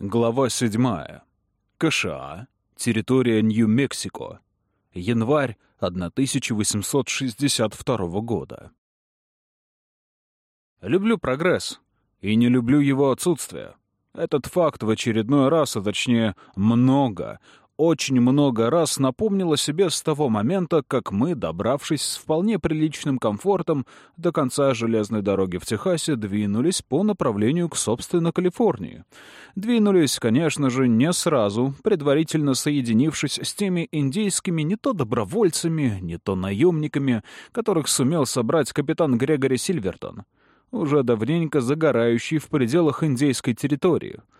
Глава 7. КША. Территория Нью-Мексико. Январь 1862 года. Люблю прогресс и не люблю его отсутствие. Этот факт в очередной раз, а точнее много, очень много раз напомнила себе с того момента, как мы, добравшись с вполне приличным комфортом до конца железной дороги в Техасе, двинулись по направлению к, собственно, Калифорнии. Двинулись, конечно же, не сразу, предварительно соединившись с теми индейскими не то добровольцами, не то наемниками, которых сумел собрать капитан Грегори Сильвертон, уже давненько загорающий в пределах индейской территории —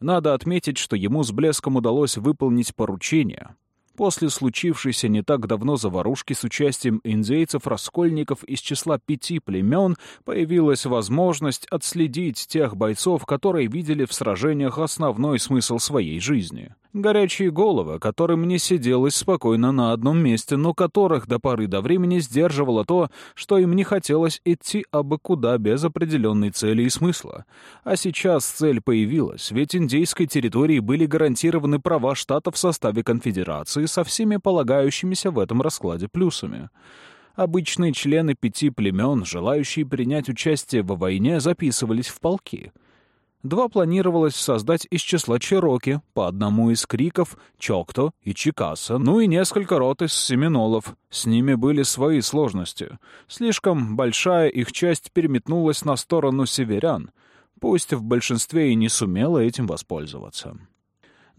надо отметить, что ему с блеском удалось выполнить поручение. После случившейся не так давно заварушки с участием индейцев-раскольников из числа пяти племен появилась возможность отследить тех бойцов, которые видели в сражениях основной смысл своей жизни. Горячие головы, которым не сиделось спокойно на одном месте, но которых до поры до времени сдерживало то, что им не хотелось идти абы куда без определенной цели и смысла. А сейчас цель появилась, ведь индейской территории были гарантированы права штата в составе конфедерации со всеми полагающимися в этом раскладе плюсами. Обычные члены пяти племен, желающие принять участие во войне, записывались в полки — Два планировалось создать из числа Чероки, по одному из криков Чокто и Чикаса, ну и несколько рот из семинолов. С ними были свои сложности. Слишком большая их часть переметнулась на сторону северян, пусть в большинстве и не сумела этим воспользоваться.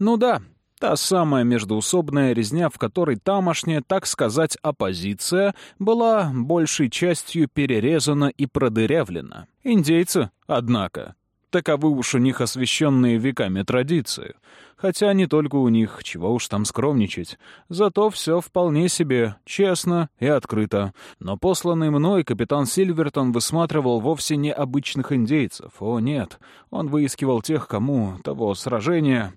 Ну да, та самая междуусобная резня, в которой тамошняя, так сказать, оппозиция была большей частью перерезана и продырявлена. Индейцы, однако, Таковы уж у них освященные веками традиции. Хотя не только у них, чего уж там скромничать. Зато все вполне себе честно и открыто. Но посланный мной капитан Сильвертон высматривал вовсе не обычных индейцев. О, нет, он выискивал тех, кому того сражения...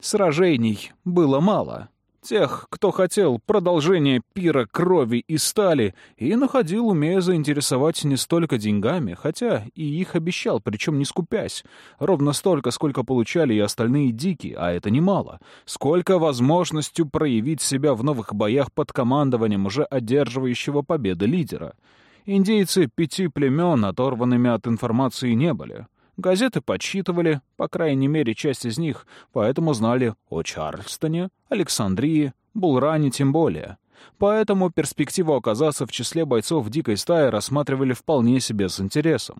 Сражений было мало. Тех, кто хотел продолжения пира крови и стали, и находил, умея заинтересовать не столько деньгами, хотя и их обещал, причем не скупясь. Ровно столько, сколько получали и остальные дикие, а это немало. Сколько возможностью проявить себя в новых боях под командованием уже одерживающего победы лидера. Индейцы пяти племен оторванными от информации не были. Газеты подсчитывали, по крайней мере, часть из них, поэтому знали о Чарльстоне, Александрии, Булране тем более. Поэтому перспективу оказаться в числе бойцов дикой стаи рассматривали вполне себе с интересом.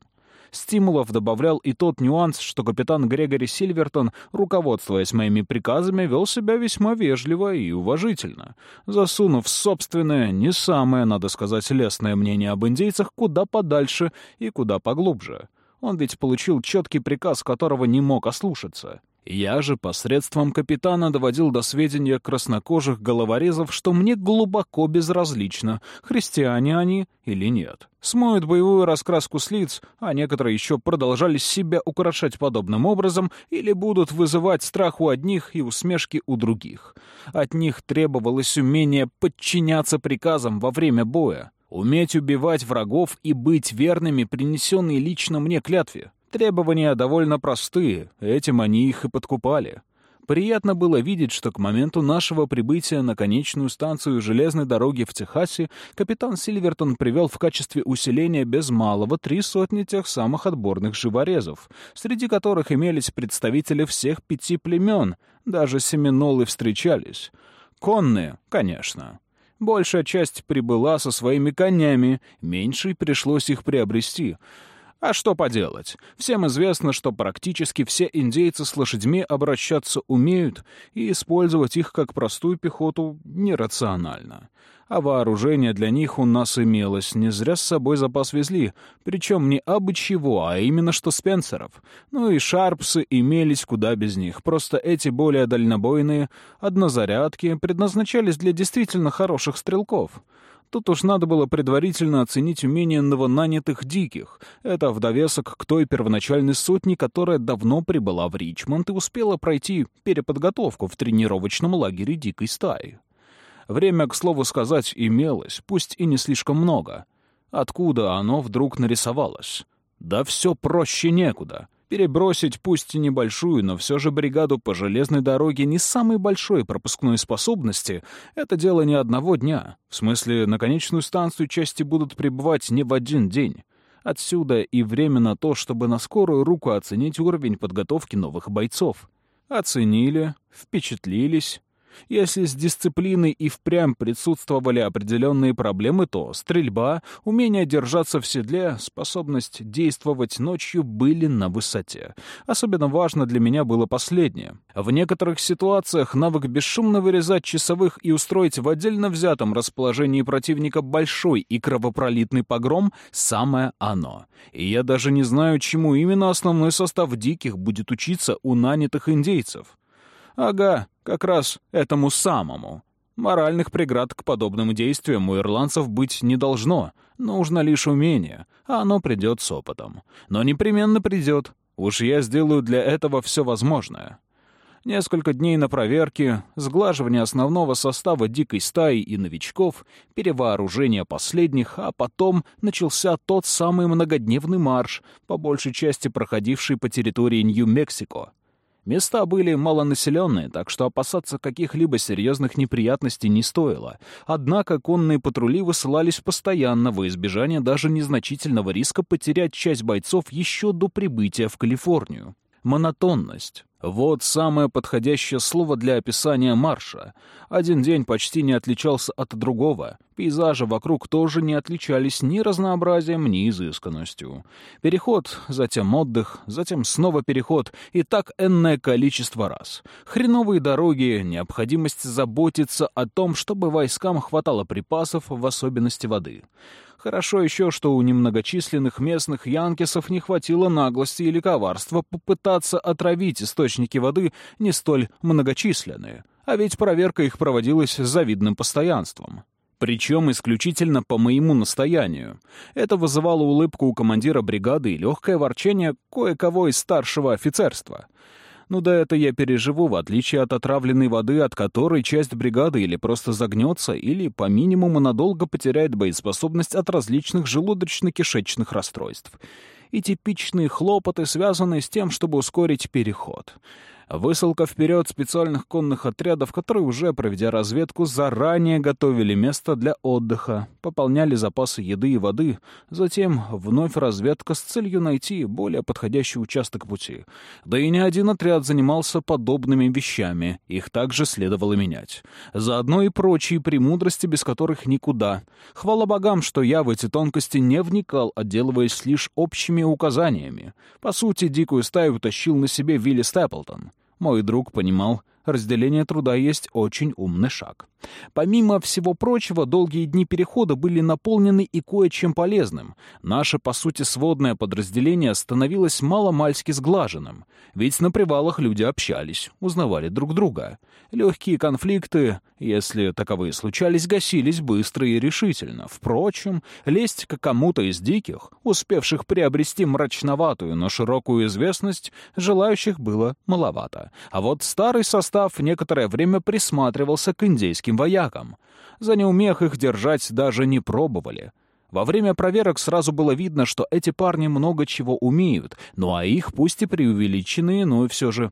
Стимулов добавлял и тот нюанс, что капитан Грегори Сильвертон, руководствуясь моими приказами, вел себя весьма вежливо и уважительно, засунув собственное, не самое, надо сказать, лестное мнение об индейцах куда подальше и куда поглубже. Он ведь получил четкий приказ, которого не мог ослушаться. Я же посредством капитана доводил до сведения краснокожих головорезов, что мне глубоко безразлично, христиане они или нет. Смоют боевую раскраску с лиц, а некоторые еще продолжали себя украшать подобным образом или будут вызывать страх у одних и усмешки у других. От них требовалось умение подчиняться приказам во время боя. Уметь убивать врагов и быть верными принесенной лично мне клятве. Требования довольно простые, этим они их и подкупали. Приятно было видеть, что к моменту нашего прибытия на конечную станцию железной дороги в Техасе капитан Сильвертон привел в качестве усиления без малого три сотни тех самых отборных живорезов, среди которых имелись представители всех пяти племен, даже семинолы встречались. Конные, конечно. Большая часть прибыла со своими конями, меньшей пришлось их приобрести. А что поделать? Всем известно, что практически все индейцы с лошадьми обращаться умеют, и использовать их как простую пехоту нерационально а вооружение для них у нас имелось. Не зря с собой запас везли, причем не абы чего, а именно что Спенсеров. Ну и Шарпсы имелись куда без них, просто эти более дальнобойные однозарядки предназначались для действительно хороших стрелков. Тут уж надо было предварительно оценить умения новонанятых диких. Это в довесок к той первоначальной сотне, которая давно прибыла в Ричмонд и успела пройти переподготовку в тренировочном лагере дикой стаи. Время, к слову сказать, имелось, пусть и не слишком много. Откуда оно вдруг нарисовалось? Да все проще некуда. Перебросить пусть и небольшую, но все же бригаду по железной дороге не самой большой пропускной способности — это дело не одного дня. В смысле, на конечную станцию части будут прибывать не в один день. Отсюда и время на то, чтобы на скорую руку оценить уровень подготовки новых бойцов. Оценили, впечатлились, если с дисциплиной и впрямь присутствовали определенные проблемы, то стрельба, умение держаться в седле, способность действовать ночью были на высоте. Особенно важно для меня было последнее. В некоторых ситуациях навык бесшумно вырезать часовых и устроить в отдельно взятом расположении противника большой и кровопролитный погром — самое оно. И я даже не знаю, чему именно основной состав диких будет учиться у нанятых индейцев. Ага, как раз этому самому. Моральных преград к подобным действиям у ирландцев быть не должно. Нужно лишь умение, а оно придет с опытом. Но непременно придет. Уж я сделаю для этого все возможное. Несколько дней на проверке, сглаживание основного состава дикой стаи и новичков, перевооружение последних, а потом начался тот самый многодневный марш, по большей части проходивший по территории Нью-Мексико. Места были малонаселенные, так что опасаться каких-либо серьезных неприятностей не стоило. Однако конные патрули высылались постоянно во избежание даже незначительного риска потерять часть бойцов еще до прибытия в Калифорнию. Монотонность. Вот самое подходящее слово для описания марша. Один день почти не отличался от другого. Пейзажи вокруг тоже не отличались ни разнообразием, ни изысканностью. Переход, затем отдых, затем снова переход, и так энное количество раз. Хреновые дороги, необходимость заботиться о том, чтобы войскам хватало припасов, в особенности воды. Хорошо еще, что у немногочисленных местных янкисов не хватило наглости или коварства попытаться отравить источники воды не столь многочисленные, а ведь проверка их проводилась с завидным постоянством. Причем исключительно по моему настоянию. Это вызывало улыбку у командира бригады и легкое ворчание кое-кого из старшего офицерства — ну да это я переживу, в отличие от отравленной воды, от которой часть бригады или просто загнется, или по минимуму надолго потеряет боеспособность от различных желудочно-кишечных расстройств. И типичные хлопоты, связанные с тем, чтобы ускорить переход. Высылка вперед специальных конных отрядов, которые уже, проведя разведку, заранее готовили место для отдыха, пополняли запасы еды и воды, затем вновь разведка с целью найти более подходящий участок пути. Да и не один отряд занимался подобными вещами, их также следовало менять. Заодно и прочие премудрости, без которых никуда. Хвала богам, что я в эти тонкости не вникал, отделываясь лишь общими указаниями. По сути, дикую стаю утащил на себе Вилли Степлтон. Мой друг понимал, разделение труда есть очень умный шаг. Помимо всего прочего, долгие дни перехода были наполнены и кое-чем полезным. Наше, по сути, сводное подразделение становилось мало-мальски сглаженным. Ведь на привалах люди общались, узнавали друг друга. Легкие конфликты, если таковые случались, гасились быстро и решительно. Впрочем, лезть к кому-то из диких, успевших приобрести мрачноватую, но широкую известность, желающих было маловато. А вот старый состав некоторое время присматривался к индейским воякам. За неумех их держать даже не пробовали. Во время проверок сразу было видно, что эти парни много чего умеют, ну а их пусть и преувеличенные, но и все же...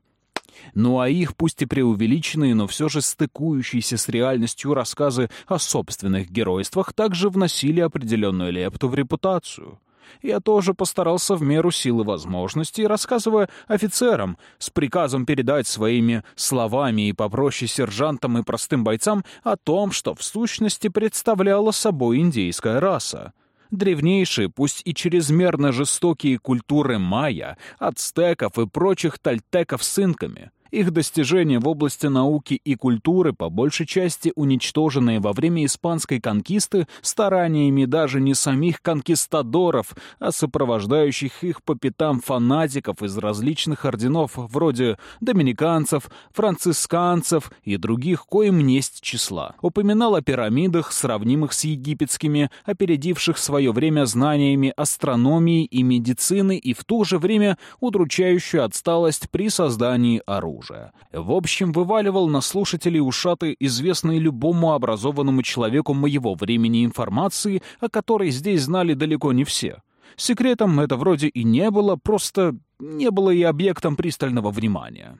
Ну а их, пусть и преувеличенные, но все же стыкующиеся с реальностью рассказы о собственных геройствах, также вносили определенную лепту в репутацию. Я тоже постарался в меру силы возможностей, рассказывая офицерам, с приказом передать своими словами и попроще сержантам и простым бойцам о том, что в сущности представляла собой индейская раса. Древнейшие, пусть и чрезмерно жестокие культуры майя, ацтеков и прочих тальтеков с инками — их достижения в области науки и культуры, по большей части уничтоженные во время испанской конкисты стараниями даже не самих конкистадоров, а сопровождающих их по пятам фанатиков из различных орденов, вроде доминиканцев, францисканцев и других, коим несть числа. Упоминал о пирамидах, сравнимых с египетскими, опередивших свое время знаниями астрономии и медицины и в то же время удручающую отсталость при создании оружия оружия. В общем, вываливал на слушателей ушаты известные любому образованному человеку моего времени информации, о которой здесь знали далеко не все. Секретом это вроде и не было, просто не было и объектом пристального внимания.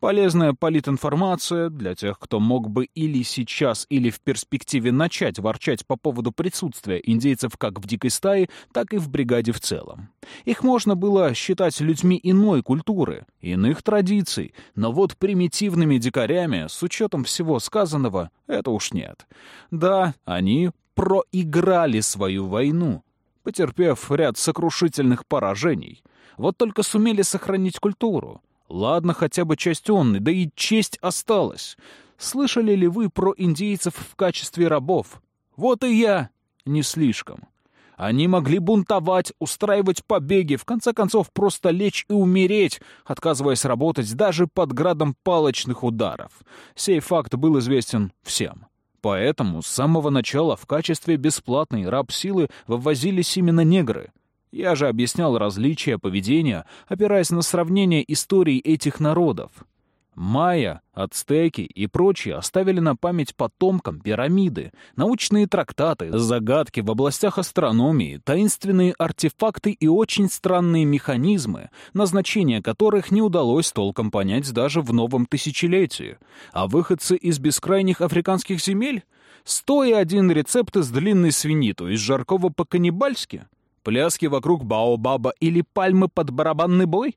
Полезная политинформация для тех, кто мог бы или сейчас, или в перспективе начать ворчать по поводу присутствия индейцев как в дикой стае, так и в бригаде в целом. Их можно было считать людьми иной культуры, иных традиций, но вот примитивными дикарями, с учетом всего сказанного, это уж нет. Да, они проиграли свою войну, потерпев ряд сокрушительных поражений. Вот только сумели сохранить культуру. Ладно, хотя бы часть онны, да и честь осталась. Слышали ли вы про индейцев в качестве рабов? Вот и я. Не слишком. Они могли бунтовать, устраивать побеги, в конце концов просто лечь и умереть, отказываясь работать даже под градом палочных ударов. Сей факт был известен всем. Поэтому с самого начала в качестве бесплатной раб-силы вывозились именно негры. Я же объяснял различия поведения, опираясь на сравнение историй этих народов. Майя, ацтеки и прочие оставили на память потомкам пирамиды, научные трактаты, загадки в областях астрономии, таинственные артефакты и очень странные механизмы, назначение которых не удалось толком понять даже в новом тысячелетии. А выходцы из бескрайних африканских земель? Сто и один рецепт из длинной свиньи, то есть жаркого по-каннибальски? Пляски вокруг Баобаба или пальмы под барабанный бой?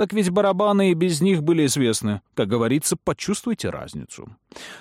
Так ведь барабаны и без них были известны. Как говорится, почувствуйте разницу.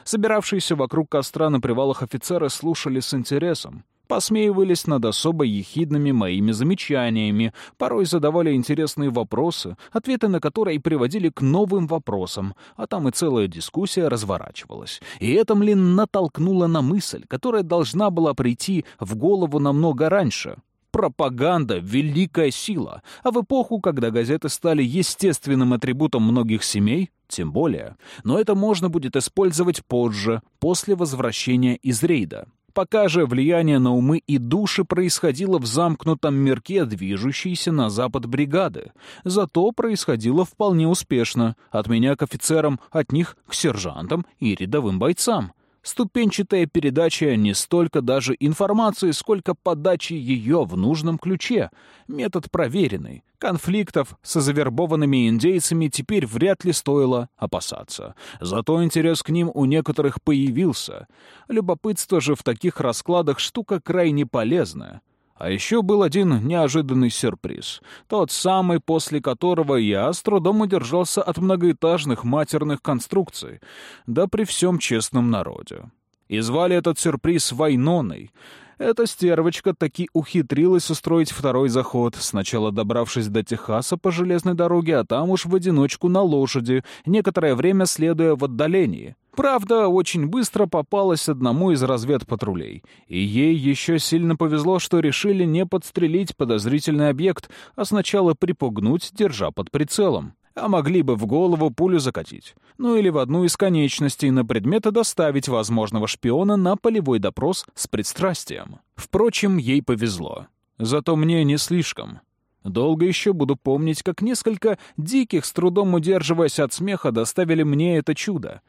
Собиравшиеся вокруг костра на привалах офицеры слушали с интересом. Посмеивались над особо ехидными моими замечаниями, порой задавали интересные вопросы, ответы на которые приводили к новым вопросам, а там и целая дискуссия разворачивалась. И это, млин, натолкнуло на мысль, которая должна была прийти в голову намного раньше — Пропаганда — великая сила, а в эпоху, когда газеты стали естественным атрибутом многих семей, тем более. Но это можно будет использовать позже, после возвращения из рейда. Пока же влияние на умы и души происходило в замкнутом мирке, движущейся на запад бригады. Зато происходило вполне успешно. От меня к офицерам, от них к сержантам и рядовым бойцам. Ступенчатая передача не столько даже информации, сколько подачи ее в нужном ключе. Метод проверенный. Конфликтов с завербованными индейцами теперь вряд ли стоило опасаться. Зато интерес к ним у некоторых появился. Любопытство же в таких раскладах штука крайне полезная. А еще был один неожиданный сюрприз. Тот самый, после которого я с трудом удержался от многоэтажных матерных конструкций. Да при всем честном народе. И звали этот сюрприз Вайноной. Эта стервочка таки ухитрилась устроить второй заход, сначала добравшись до Техаса по железной дороге, а там уж в одиночку на лошади, некоторое время следуя в отдалении. Правда, очень быстро попалась одному из разведпатрулей, и ей еще сильно повезло, что решили не подстрелить подозрительный объект, а сначала припугнуть, держа под прицелом. А могли бы в голову пулю закатить. Ну или в одну из конечностей на предмет доставить возможного шпиона на полевой допрос с предстрастием. Впрочем, ей повезло. Зато мне не слишком. Долго еще буду помнить, как несколько диких, с трудом удерживаясь от смеха, доставили мне это чудо.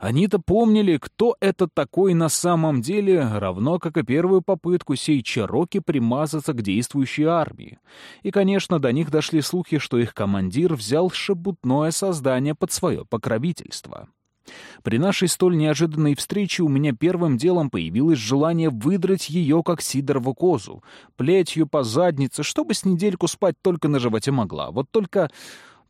Они-то помнили, кто это такой на самом деле, равно как и первую попытку сей Чароки примазаться к действующей армии. И, конечно, до них дошли слухи, что их командир взял шебутное создание под свое покровительство. При нашей столь неожиданной встрече у меня первым делом появилось желание выдрать ее, как сидорову козу, плетью по заднице, чтобы с недельку спать только на животе могла. Вот только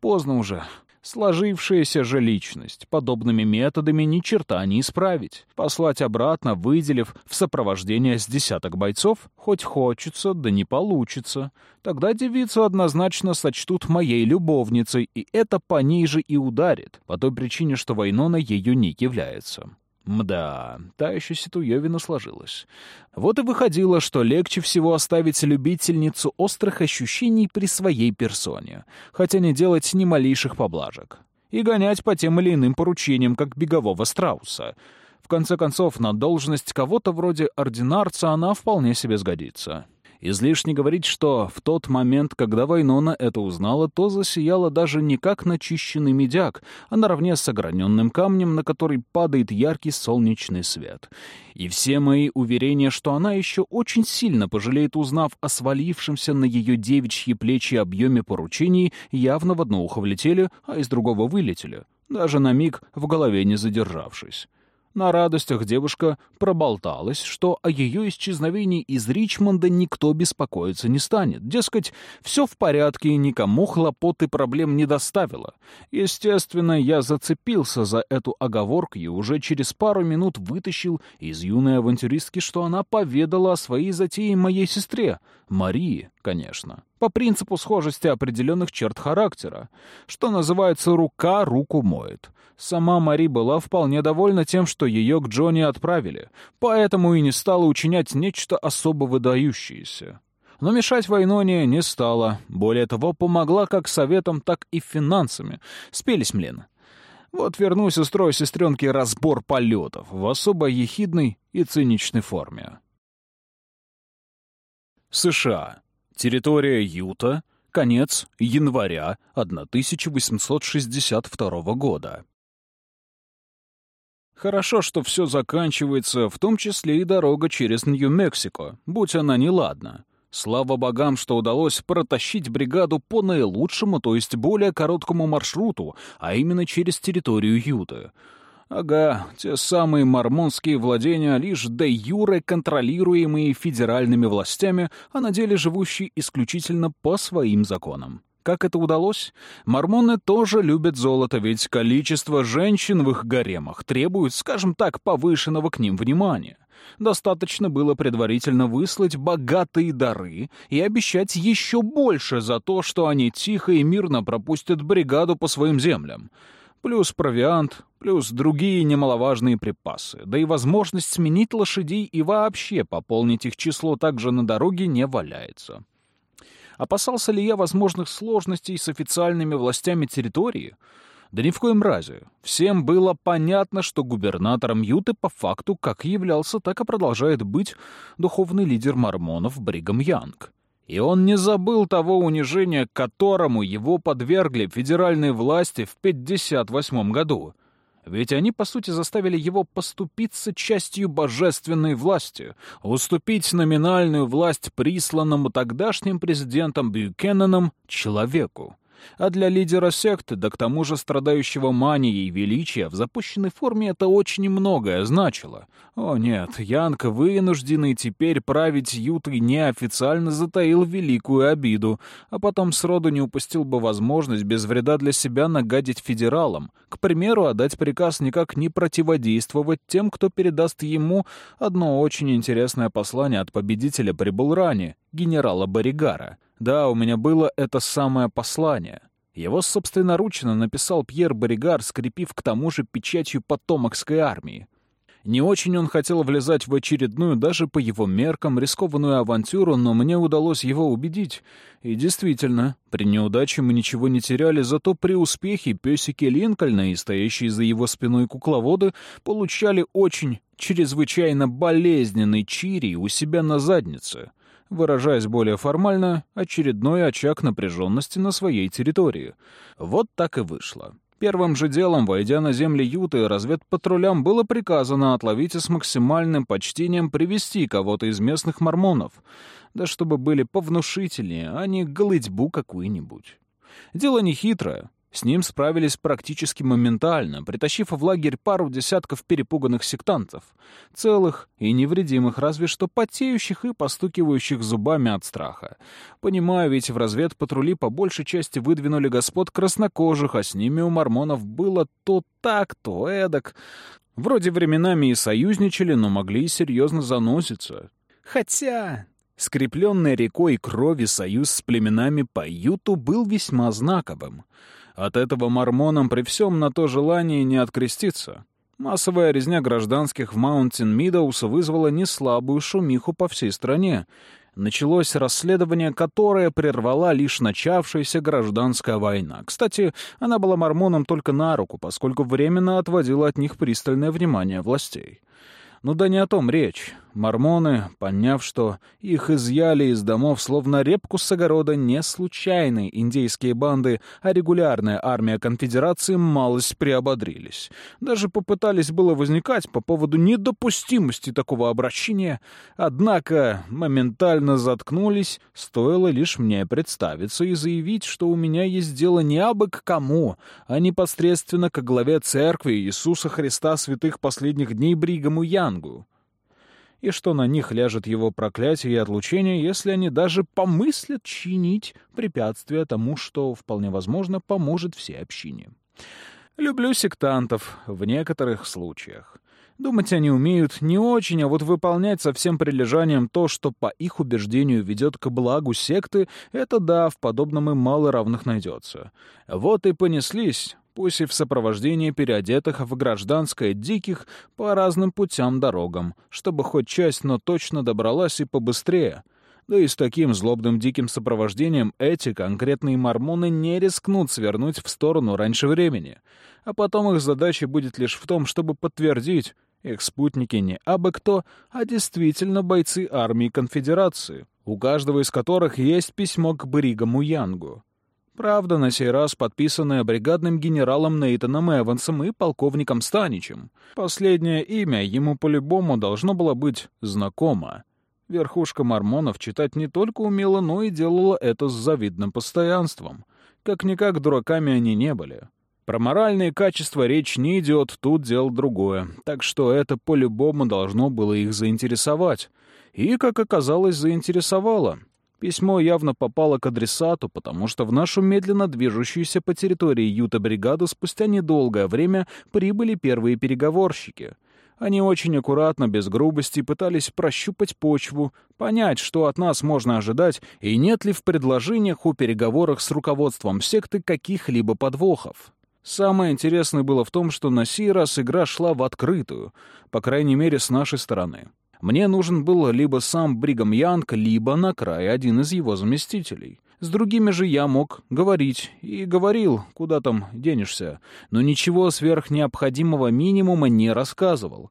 поздно уже. Сложившаяся же личность подобными методами ни черта не исправить. Послать обратно, выделив в сопровождение с десяток бойцов, хоть хочется, да не получится. Тогда девицу однозначно сочтут моей любовницей, и это по ней же и ударит, по той причине, что Вайнона ее не является. Мда, та еще ситуевина сложилась. Вот и выходило, что легче всего оставить любительницу острых ощущений при своей персоне, хотя не делать ни малейших поблажек. И гонять по тем или иным поручениям, как бегового страуса. В конце концов, на должность кого-то вроде ординарца она вполне себе сгодится. Излишне говорить, что в тот момент, когда Вайнона это узнала, то засияла даже не как начищенный медяк, а наравне с ограненным камнем, на который падает яркий солнечный свет. И все мои уверения, что она еще очень сильно пожалеет, узнав о свалившемся на ее девичьи плечи объеме поручений, явно в одно ухо влетели, а из другого вылетели, даже на миг в голове не задержавшись. На радостях девушка проболталась, что о ее исчезновении из Ричмонда никто беспокоиться не станет. Дескать, все в порядке и никому хлопот и проблем не доставило. Естественно, я зацепился за эту оговорку и уже через пару минут вытащил из юной авантюристки, что она поведала о своей затее моей сестре, Марии, конечно, по принципу схожести определенных черт характера, что называется «рука руку моет». Сама Мари была вполне довольна тем, что ее к Джонни отправили, поэтому и не стала учинять нечто особо выдающееся. Но мешать Вайноне не стала, более того, помогла как советом, так и финансами. Спелись, млен. Вот вернусь, устрою сестренке разбор полетов в особо ехидной и циничной форме. США. Территория Юта. Конец января 1862 года. Хорошо, что все заканчивается, в том числе и дорога через Нью-Мексико, будь она неладна. Слава богам, что удалось протащить бригаду по наилучшему, то есть более короткому маршруту, а именно через территорию Юты. Ага, те самые мормонские владения, лишь де юре контролируемые федеральными властями, а на деле живущие исключительно по своим законам. Как это удалось? Мормоны тоже любят золото, ведь количество женщин в их гаремах требует, скажем так, повышенного к ним внимания. Достаточно было предварительно выслать богатые дары и обещать еще больше за то, что они тихо и мирно пропустят бригаду по своим землям. Плюс провиант, плюс другие немаловажные припасы, да и возможность сменить лошадей и вообще пополнить их число также на дороге не валяется. Опасался ли я возможных сложностей с официальными властями территории? Да ни в коем разе. Всем было понятно, что губернатором Юты по факту как являлся, так и продолжает быть духовный лидер мормонов Бригам Янг. И он не забыл того унижения, которому его подвергли федеральные власти в 58 году. Ведь они, по сути, заставили его поступиться частью божественной власти, уступить номинальную власть присланному тогдашним президентом Бьюкенноном человеку. А для лидера секты, да к тому же страдающего манией величия, в запущенной форме это очень многое значило. О нет, Янг, вынужденный теперь править Ютой, неофициально затаил великую обиду, а потом сроду не упустил бы возможность без вреда для себя нагадить федералам. К примеру, отдать приказ никак не противодействовать тем, кто передаст ему одно очень интересное послание от победителя при Булране, генерала Боригара. Да, у меня было это самое послание. Его собственноручно написал Пьер Боригар, скрепив к тому же печатью потомокской армии. Не очень он хотел влезать в очередную, даже по его меркам, рискованную авантюру, но мне удалось его убедить. И действительно, при неудаче мы ничего не теряли, зато при успехе песики Линкольна и стоящие за его спиной кукловоды получали очень чрезвычайно болезненный чири у себя на заднице выражаясь более формально, очередной очаг напряженности на своей территории. Вот так и вышло. Первым же делом, войдя на земли Юты, разведпатрулям было приказано отловить и с максимальным почтением привести кого-то из местных мормонов, да чтобы были повнушительнее, а не голытьбу какую-нибудь. Дело не хитрое. С ним справились практически моментально, притащив в лагерь пару десятков перепуганных сектантов, целых и невредимых, разве что потеющих и постукивающих зубами от страха. Понимаю, ведь в разведпатрули по большей части выдвинули господ краснокожих, а с ними у мормонов было то так, то эдак. Вроде временами и союзничали, но могли и серьезно заноситься. Хотя скрепленный рекой крови союз с племенами по Юту был весьма знаковым — от этого мормонам при всем на то желание не откреститься. Массовая резня гражданских в Маунтин Мидоус вызвала неслабую шумиху по всей стране. Началось расследование, которое прервала лишь начавшаяся гражданская война. Кстати, она была мормонам только на руку, поскольку временно отводила от них пристальное внимание властей. Ну да не о том речь. Мормоны, поняв, что их изъяли из домов словно репку с огорода не случайные индейские банды, а регулярная армия конфедерации, малость приободрились. Даже попытались было возникать по поводу недопустимости такого обращения, однако моментально заткнулись, стоило лишь мне представиться и заявить, что у меня есть дело не абы к кому, а непосредственно к главе церкви Иисуса Христа святых последних дней Бригаму Янгу и что на них ляжет его проклятие и отлучение, если они даже помыслят чинить препятствия тому, что, вполне возможно, поможет всей общине. Люблю сектантов в некоторых случаях. Думать они умеют не очень, а вот выполнять со всем прилежанием то, что по их убеждению ведет к благу секты, это да, в подобном им мало равных найдется. Вот и понеслись, пусть и в сопровождении переодетых в гражданское диких по разным путям-дорогам, чтобы хоть часть, но точно добралась и побыстрее. Да и с таким злобным диким сопровождением эти конкретные мормоны не рискнут свернуть в сторону раньше времени. А потом их задача будет лишь в том, чтобы подтвердить, их спутники не абы кто, а действительно бойцы армии конфедерации, у каждого из которых есть письмо к Бригаму Янгу. Правда, на сей раз подписанное бригадным генералом Нейтаном Эвансом и полковником Станичем. Последнее имя ему по-любому должно было быть знакомо. Верхушка мормонов читать не только умела, но и делала это с завидным постоянством. Как-никак дураками они не были. Про моральные качества речь не идет, тут дело другое. Так что это по-любому должно было их заинтересовать. И, как оказалось, заинтересовало. Письмо явно попало к адресату, потому что в нашу медленно движущуюся по территории Юта-бригаду спустя недолгое время прибыли первые переговорщики. Они очень аккуратно, без грубости, пытались прощупать почву, понять, что от нас можно ожидать, и нет ли в предложениях у переговорах с руководством секты каких-либо подвохов. Самое интересное было в том, что на сей раз игра шла в открытую, по крайней мере, с нашей стороны. Мне нужен был либо сам Бригам Янг, либо на край один из его заместителей. С другими же я мог говорить, и говорил, куда там денешься, но ничего сверх необходимого минимума не рассказывал.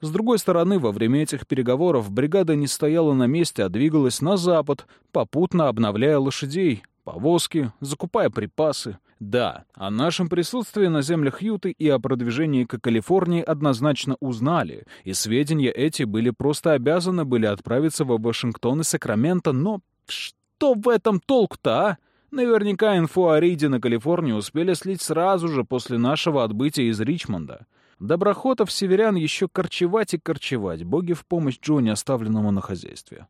С другой стороны, во время этих переговоров бригада не стояла на месте, а двигалась на запад, попутно обновляя лошадей, повозки, закупая припасы. Да, о нашем присутствии на землях Юты и о продвижении к Калифорнии однозначно узнали, и сведения эти были просто обязаны были отправиться в Вашингтон и Сакраменто, но что в этом толк-то, а? Наверняка инфу о рейде на Калифорнию успели слить сразу же после нашего отбытия из Ричмонда. Доброхотов северян еще корчевать и корчевать, боги в помощь Джонни, оставленному на хозяйстве.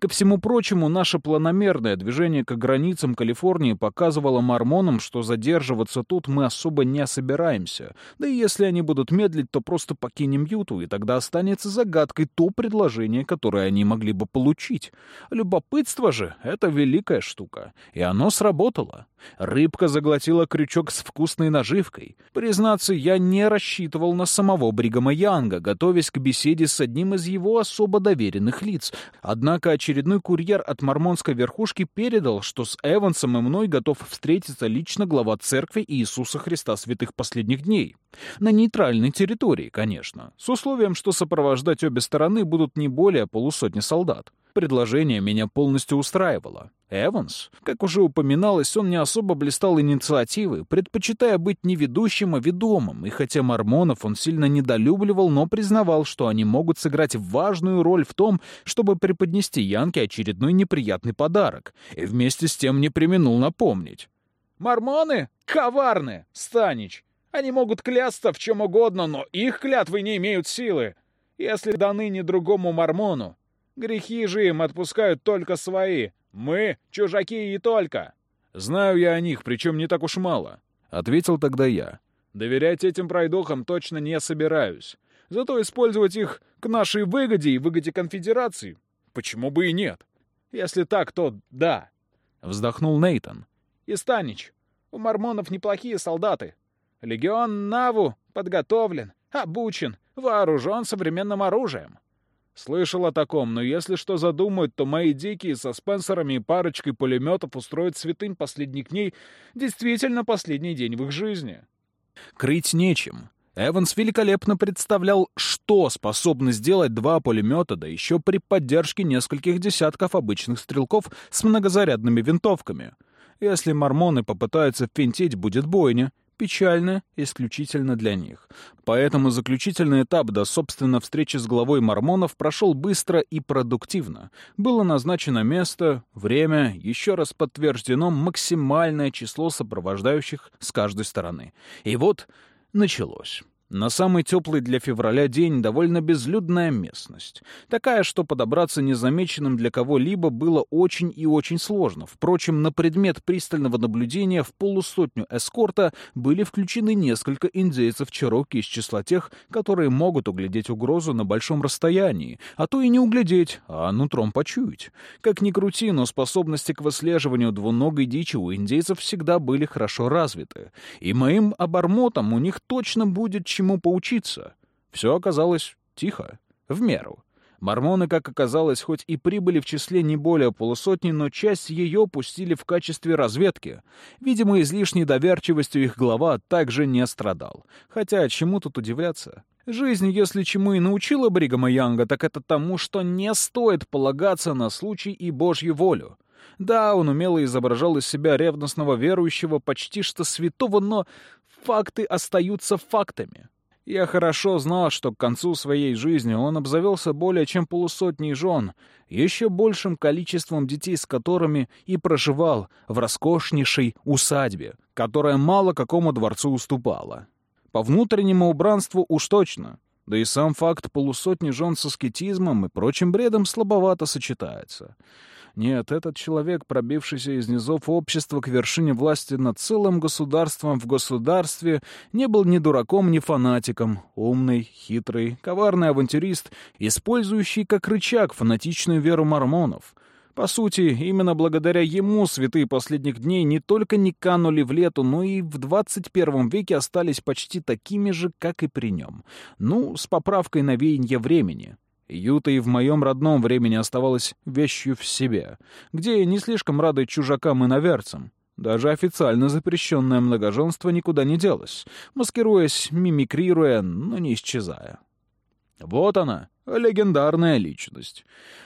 Ко всему прочему, наше планомерное движение к границам Калифорнии показывало мормонам, что задерживаться тут мы особо не собираемся. Да и если они будут медлить, то просто покинем Юту, и тогда останется загадкой то предложение, которое они могли бы получить. Любопытство же — это великая штука, и оно сработало. Рыбка заглотила крючок с вкусной наживкой. Признаться, я не рассчитывал на самого Бригама Янга, готовясь к беседе с одним из его особо доверенных лиц. Однако очередной курьер от мормонской верхушки передал, что с Эвансом и мной готов встретиться лично глава церкви Иисуса Христа святых последних дней. На нейтральной территории, конечно, с условием, что сопровождать обе стороны будут не более полусотни солдат. Предложение меня полностью устраивало. Эванс, как уже упоминалось, он не особо блистал инициативой, предпочитая быть не ведущим, а ведомым, и хотя мормонов он сильно недолюбливал, но признавал, что они могут сыграть важную роль в том, чтобы преподнести Янке очередной неприятный подарок, и вместе с тем не применул напомнить. «Мормоны? Коварны, Станич! Они могут клясться в чем угодно, но их клятвы не имеют силы. Если даны не другому мормону, Грехи же им отпускают только свои. Мы — чужаки и только. Знаю я о них, причем не так уж мало. Ответил тогда я. Доверять этим пройдохам точно не собираюсь. Зато использовать их к нашей выгоде и выгоде конфедерации почему бы и нет? Если так, то да. Вздохнул Нейтон. И Станич, у мормонов неплохие солдаты. Легион Наву подготовлен, обучен, вооружен современным оружием. Слышал о таком, но если что задумают, то мои дикие со спенсерами и парочкой пулеметов устроят святынь последних дней действительно последний день в их жизни. Крыть нечем. Эванс великолепно представлял, что способны сделать два пулемета, да еще при поддержке нескольких десятков обычных стрелков с многозарядными винтовками. Если мормоны попытаются финтить, будет бойня, печально исключительно для них. Поэтому заключительный этап до, собственно, встречи с главой мормонов прошел быстро и продуктивно. Было назначено место, время, еще раз подтверждено максимальное число сопровождающих с каждой стороны. И вот началось. На самый теплый для февраля день довольно безлюдная местность. Такая, что подобраться незамеченным для кого-либо было очень и очень сложно. Впрочем, на предмет пристального наблюдения в полусотню эскорта были включены несколько индейцев Чироки из числа тех, которые могут углядеть угрозу на большом расстоянии, а то и не углядеть, а нутром почуять. Как ни крути, но способности к выслеживанию двуногой дичи у индейцев всегда были хорошо развиты. И моим обормотам у них точно будет чему поучиться. Все оказалось тихо, в меру. Мормоны, как оказалось, хоть и прибыли в числе не более полусотни, но часть ее пустили в качестве разведки. Видимо, излишней доверчивостью их глава также не страдал. Хотя чему тут удивляться? Жизнь, если чему и научила Бригама Янга, так это тому, что не стоит полагаться на случай и Божью волю. Да, он умело изображал из себя ревностного верующего, почти что святого, но факты остаются фактами. Я хорошо знал, что к концу своей жизни он обзавелся более чем полусотней жен, еще большим количеством детей, с которыми и проживал в роскошнейшей усадьбе, которая мало какому дворцу уступала. По внутреннему убранству уж точно, да и сам факт полусотни жен с аскетизмом и прочим бредом слабовато сочетается. Нет, этот человек, пробившийся из низов общества к вершине власти над целым государством в государстве, не был ни дураком, ни фанатиком. Умный, хитрый, коварный авантюрист, использующий как рычаг фанатичную веру мормонов. По сути, именно благодаря ему святые последних дней не только не канули в лету, но и в 21 веке остались почти такими же, как и при нем. Ну, с поправкой на веяние времени. Юта и в моем родном времени оставалась вещью в себе, где не слишком рады чужакам и наверцам. Даже официально запрещенное многоженство никуда не делось, маскируясь, мимикрируя, но не исчезая. Вот она, легендарная личность.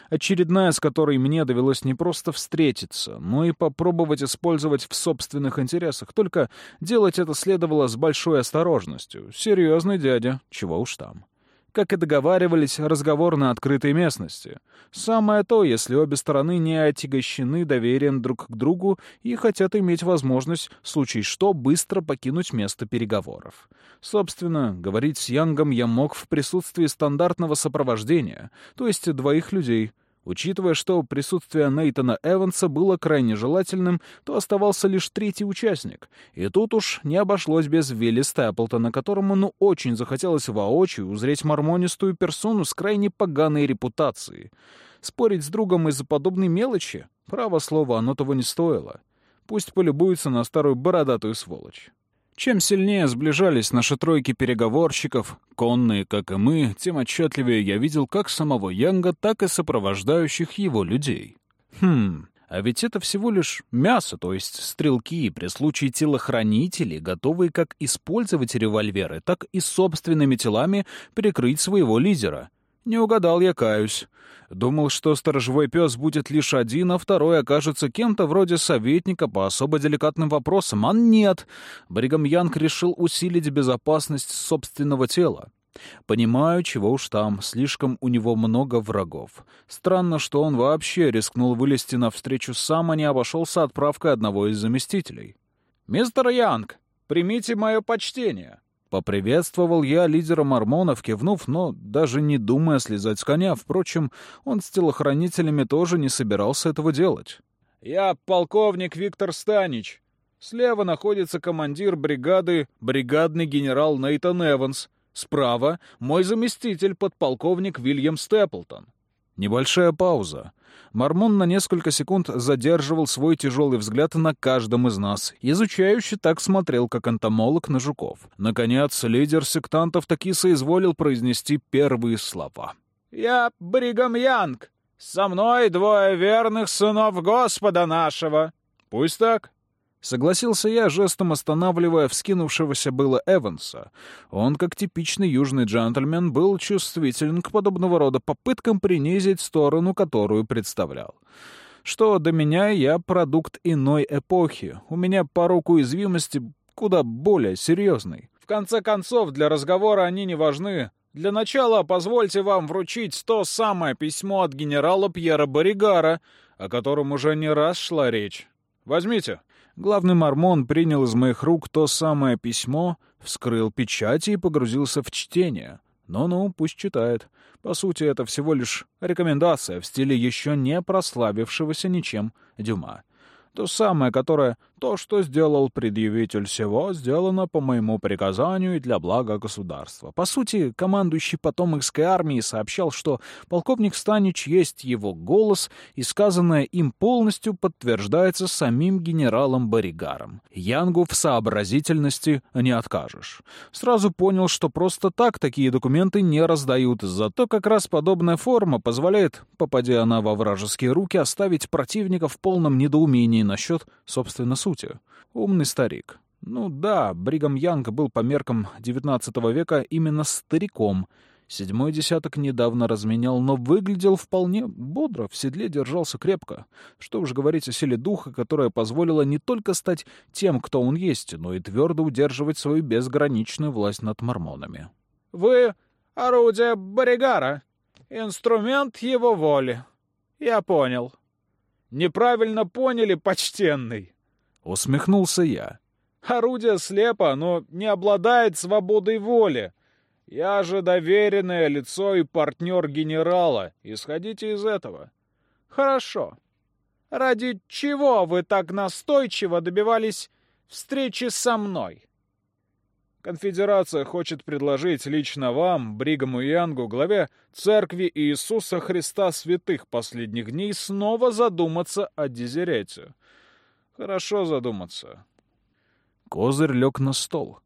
Очередная, с которой мне довелось не просто встретиться, но и попробовать использовать в собственных интересах. Только делать это следовало с большой осторожностью. Серьезный дядя, чего уж там. Как и договаривались, разговор на открытой местности. Самое то, если обе стороны не отягощены доверием друг к другу и хотят иметь возможность, в случае что, быстро покинуть место переговоров. Собственно, говорить с Янгом я мог в присутствии стандартного сопровождения, то есть двоих людей — Учитывая, что присутствие Нейтана Эванса было крайне желательным, то оставался лишь третий участник. И тут уж не обошлось без Вилли Степлтона, которому ну очень захотелось воочию узреть мормонистую персону с крайне поганой репутацией. Спорить с другом из-за подобной мелочи? Право слово, оно того не стоило. Пусть полюбуется на старую бородатую сволочь. Чем сильнее сближались наши тройки переговорщиков, конные, как и мы, тем отчетливее я видел как самого Янга, так и сопровождающих его людей. Хм, а ведь это всего лишь мясо, то есть стрелки, при случае телохранители, готовые как использовать револьверы, так и собственными телами прикрыть своего лидера. Не угадал я, каюсь. Думал, что сторожевой пес будет лишь один, а второй окажется кем-то вроде советника по особо деликатным вопросам. А нет. Бригам Янг решил усилить безопасность собственного тела. Понимаю, чего уж там, слишком у него много врагов. Странно, что он вообще рискнул вылезти навстречу сам, а не обошелся отправкой одного из заместителей. «Мистер Янг, примите мое почтение!» Поприветствовал я лидера мормонов, кивнув, но даже не думая слезать с коня. Впрочем, он с телохранителями тоже не собирался этого делать. «Я полковник Виктор Станич. Слева находится командир бригады, бригадный генерал Нейтан Эванс. Справа — мой заместитель, подполковник Вильям Степлтон». Небольшая пауза. Мормон на несколько секунд задерживал свой тяжелый взгляд на каждом из нас, изучающе так смотрел, как антомолог на жуков. Наконец, лидер сектантов таки соизволил произнести первые слова. «Я Бригам Янг. Со мной двое верных сынов Господа нашего». «Пусть так. Согласился я, жестом останавливая вскинувшегося было Эванса. Он, как типичный южный джентльмен, был чувствителен к подобного рода попыткам принизить сторону, которую представлял. Что до меня, я продукт иной эпохи. У меня порог уязвимости куда более серьезный. В конце концов, для разговора они не важны. Для начала позвольте вам вручить то самое письмо от генерала Пьера Боригара, о котором уже не раз шла речь. Возьмите. Главный мормон принял из моих рук то самое письмо, вскрыл печати и погрузился в чтение. Ну-ну, пусть читает. По сути, это всего лишь рекомендация в стиле еще не прославившегося ничем Дюма. То самое, которое «то, что сделал предъявитель всего, сделано по моему приказанию и для блага государства». По сути, командующий потомокской армии сообщал, что полковник Станич есть его голос, и сказанное им полностью подтверждается самим генералом Боригаром. Янгу в сообразительности не откажешь. Сразу понял, что просто так такие документы не раздают, зато как раз подобная форма позволяет, попадя она во вражеские руки, оставить противника в полном недоумении насчет, собственно, сути. Умный старик. Ну да, Бригам Янг был по меркам XIX века именно стариком. Седьмой десяток недавно разменял, но выглядел вполне бодро, в седле держался крепко. Что уж говорить о силе духа, которая позволила не только стать тем, кто он есть, но и твердо удерживать свою безграничную власть над мормонами. «Вы — орудие Боригара, инструмент его воли. Я понял», Неправильно поняли, почтенный. Усмехнулся я. Орудие слепо, но не обладает свободой воли. Я же доверенное лицо и партнер генерала. Исходите из этого. Хорошо. Ради чего вы так настойчиво добивались встречи со мной? Конфедерация хочет предложить лично вам, Бригаму Янгу, главе Церкви Иисуса Христа Святых последних дней, снова задуматься о дезерете. Хорошо задуматься. Козырь лег на стол.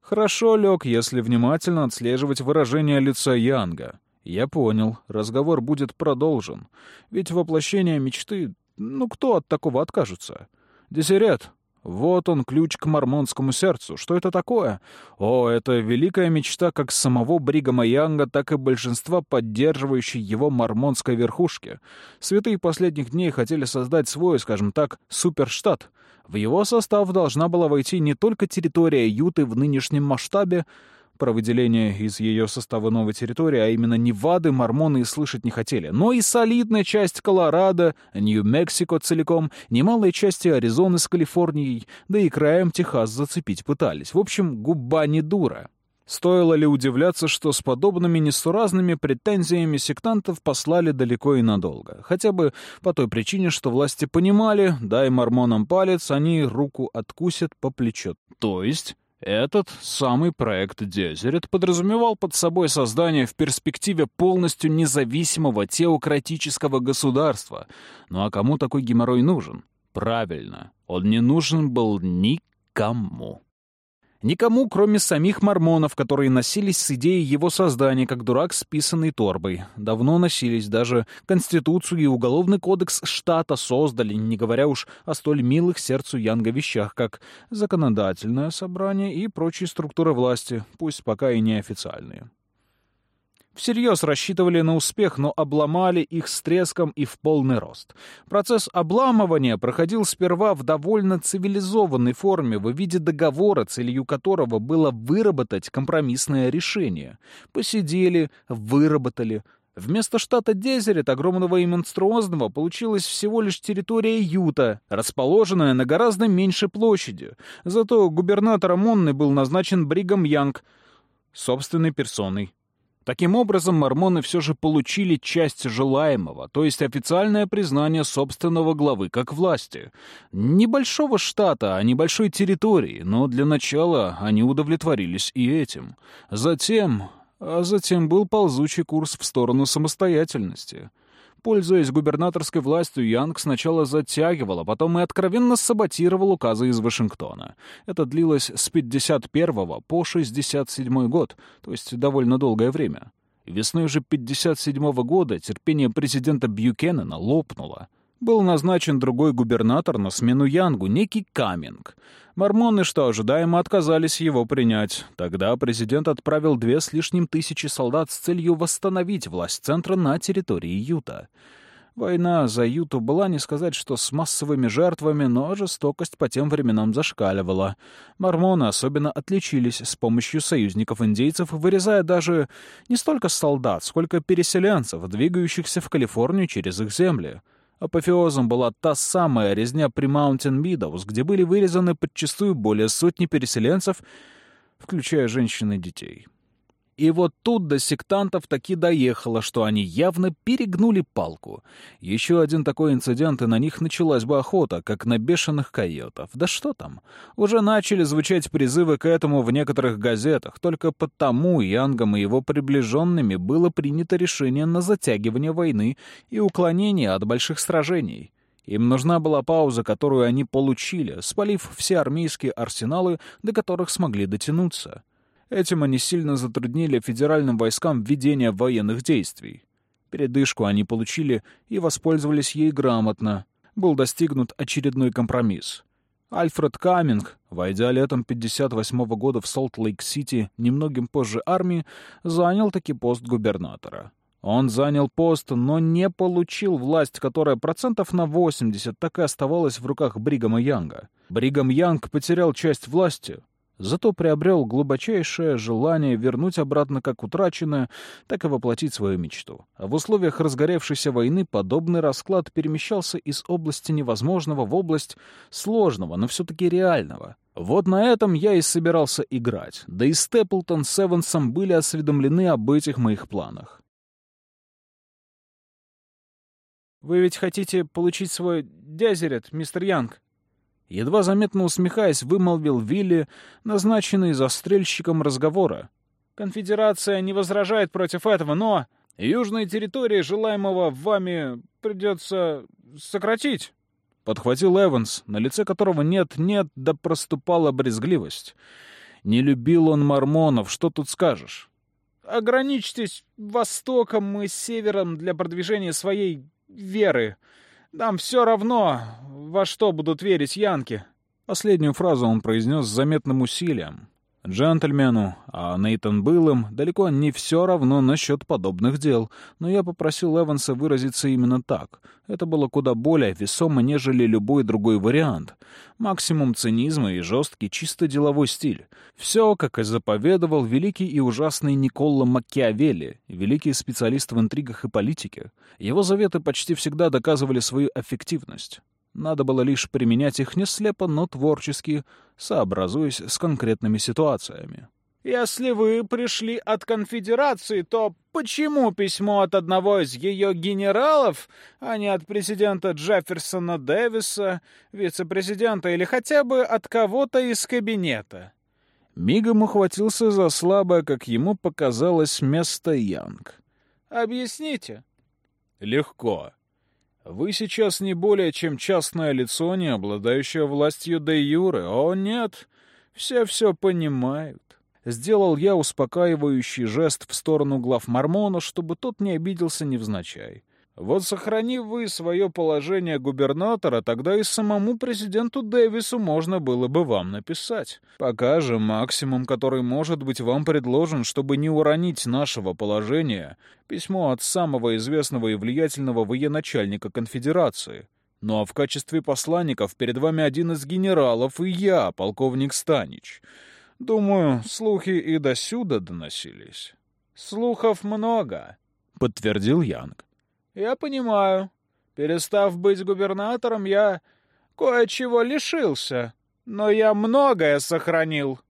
Хорошо лег, если внимательно отслеживать выражение лица Янга. Я понял, разговор будет продолжен. Ведь воплощение мечты... Ну, кто от такого откажется? Дезерет вот он, ключ к мормонскому сердцу. Что это такое? О, это великая мечта как самого Бригама Янга, так и большинства поддерживающей его мормонской верхушки. Святые последних дней хотели создать свой, скажем так, суперштат. В его состав должна была войти не только территория Юты в нынешнем масштабе, про выделение из ее состава новой территории, а именно Невады, Мормоны и слышать не хотели. Но и солидная часть Колорадо, Нью-Мексико целиком, немалые части Аризоны с Калифорнией, да и краем Техас зацепить пытались. В общем, губа не дура. Стоило ли удивляться, что с подобными несуразными претензиями сектантов послали далеко и надолго? Хотя бы по той причине, что власти понимали, дай мормонам палец, они руку откусят по плечу. То есть этот самый проект Дезерет подразумевал под собой создание в перспективе полностью независимого теократического государства. Ну а кому такой геморрой нужен? Правильно, он не нужен был никому. Никому, кроме самих мормонов, которые носились с идеей его создания, как дурак с писаной торбой. Давно носились, даже Конституцию и Уголовный кодекс штата создали, не говоря уж о столь милых сердцу Янга вещах, как законодательное собрание и прочие структуры власти, пусть пока и неофициальные. Всерьез рассчитывали на успех, но обломали их с треском и в полный рост. Процесс обламывания проходил сперва в довольно цивилизованной форме, в виде договора, целью которого было выработать компромиссное решение. Посидели, выработали. Вместо штата Дезерет, огромного и монструозного, получилась всего лишь территория Юта, расположенная на гораздо меньшей площади. Зато губернатором Монны был назначен Бригам Янг, собственной персоной. Таким образом, мормоны все же получили часть желаемого, то есть официальное признание собственного главы как власти. Небольшого штата, а небольшой территории, но для начала они удовлетворились и этим. Затем... А затем был ползучий курс в сторону самостоятельности — Пользуясь губернаторской властью, Янг сначала затягивал, а потом и откровенно саботировал указы из Вашингтона. Это длилось с 51 по 67 год, то есть довольно долгое время. Весной же 57 года терпение президента Бьюкеннона лопнуло. Был назначен другой губернатор на смену Янгу, некий Каминг. Мормоны, что ожидаемо, отказались его принять. Тогда президент отправил две с лишним тысячи солдат с целью восстановить власть центра на территории Юта. Война за Юту была не сказать, что с массовыми жертвами, но жестокость по тем временам зашкаливала. Мормоны особенно отличились с помощью союзников-индейцев, вырезая даже не столько солдат, сколько переселенцев, двигающихся в Калифорнию через их земли. Апофеозом была та самая резня при Маунтин Мидоус, где были вырезаны подчастую более сотни переселенцев, включая женщин и детей. И вот тут до сектантов таки доехало, что они явно перегнули палку. Еще один такой инцидент, и на них началась бы охота, как на бешеных койотов. Да что там? Уже начали звучать призывы к этому в некоторых газетах. Только потому Янгом и его приближенными было принято решение на затягивание войны и уклонение от больших сражений. Им нужна была пауза, которую они получили, спалив все армейские арсеналы, до которых смогли дотянуться. Этим они сильно затруднили федеральным войскам введение военных действий. Передышку они получили и воспользовались ей грамотно. Был достигнут очередной компромисс. Альфред Каминг, войдя летом 58 -го года в Солт-Лейк-Сити, немногим позже армии, занял таки пост губернатора. Он занял пост, но не получил власть, которая процентов на 80 так и оставалась в руках Бригама Янга. Бригам Янг потерял часть власти, Зато приобрел глубочайшее желание вернуть обратно как утраченное, так и воплотить свою мечту. А в условиях разгоревшейся войны подобный расклад перемещался из области невозможного в область сложного, но все-таки реального. Вот на этом я и собирался играть, да и Степлтон с Эвансом были осведомлены об этих моих планах. «Вы ведь хотите получить свой дязерет, мистер Янг?» Едва заметно усмехаясь, вымолвил Вилли, назначенный застрельщиком разговора. «Конфедерация не возражает против этого, но южные территории желаемого вами придется сократить». Подхватил Эванс, на лице которого нет-нет, да проступала брезгливость. Не любил он мормонов, что тут скажешь? «Ограничьтесь востоком и севером для продвижения своей веры. Нам все равно, во что будут верить янки?» Последнюю фразу он произнес с заметным усилием. Джентльмену, а Нейтан был им, далеко не все равно насчет подобных дел, но я попросил Эванса выразиться именно так. Это было куда более весомо, нежели любой другой вариант. Максимум цинизма и жесткий, чисто деловой стиль. Все, как и заповедовал великий и ужасный Николо Маккиавелли, великий специалист в интригах и политике. Его заветы почти всегда доказывали свою эффективность. Надо было лишь применять их не слепо, но творчески, сообразуясь с конкретными ситуациями. «Если вы пришли от конфедерации, то почему письмо от одного из ее генералов, а не от президента Джефферсона Дэвиса, вице-президента или хотя бы от кого-то из кабинета?» Мигом ухватился за слабое, как ему показалось, место Янг. «Объясните». «Легко. Вы сейчас не более чем частное лицо, не обладающее властью де юре. О, нет, все все понимают. Сделал я успокаивающий жест в сторону глав Мормона, чтобы тот не обиделся невзначай. Вот сохрани вы свое положение губернатора, тогда и самому президенту Дэвису можно было бы вам написать. Пока же максимум, который может быть вам предложен, чтобы не уронить нашего положения, письмо от самого известного и влиятельного военачальника конфедерации. Ну а в качестве посланников перед вами один из генералов и я, полковник Станич. Думаю, слухи и досюда доносились. «Слухов много», — подтвердил Янг. Я понимаю. Перестав быть губернатором, я кое-чего лишился, но я многое сохранил.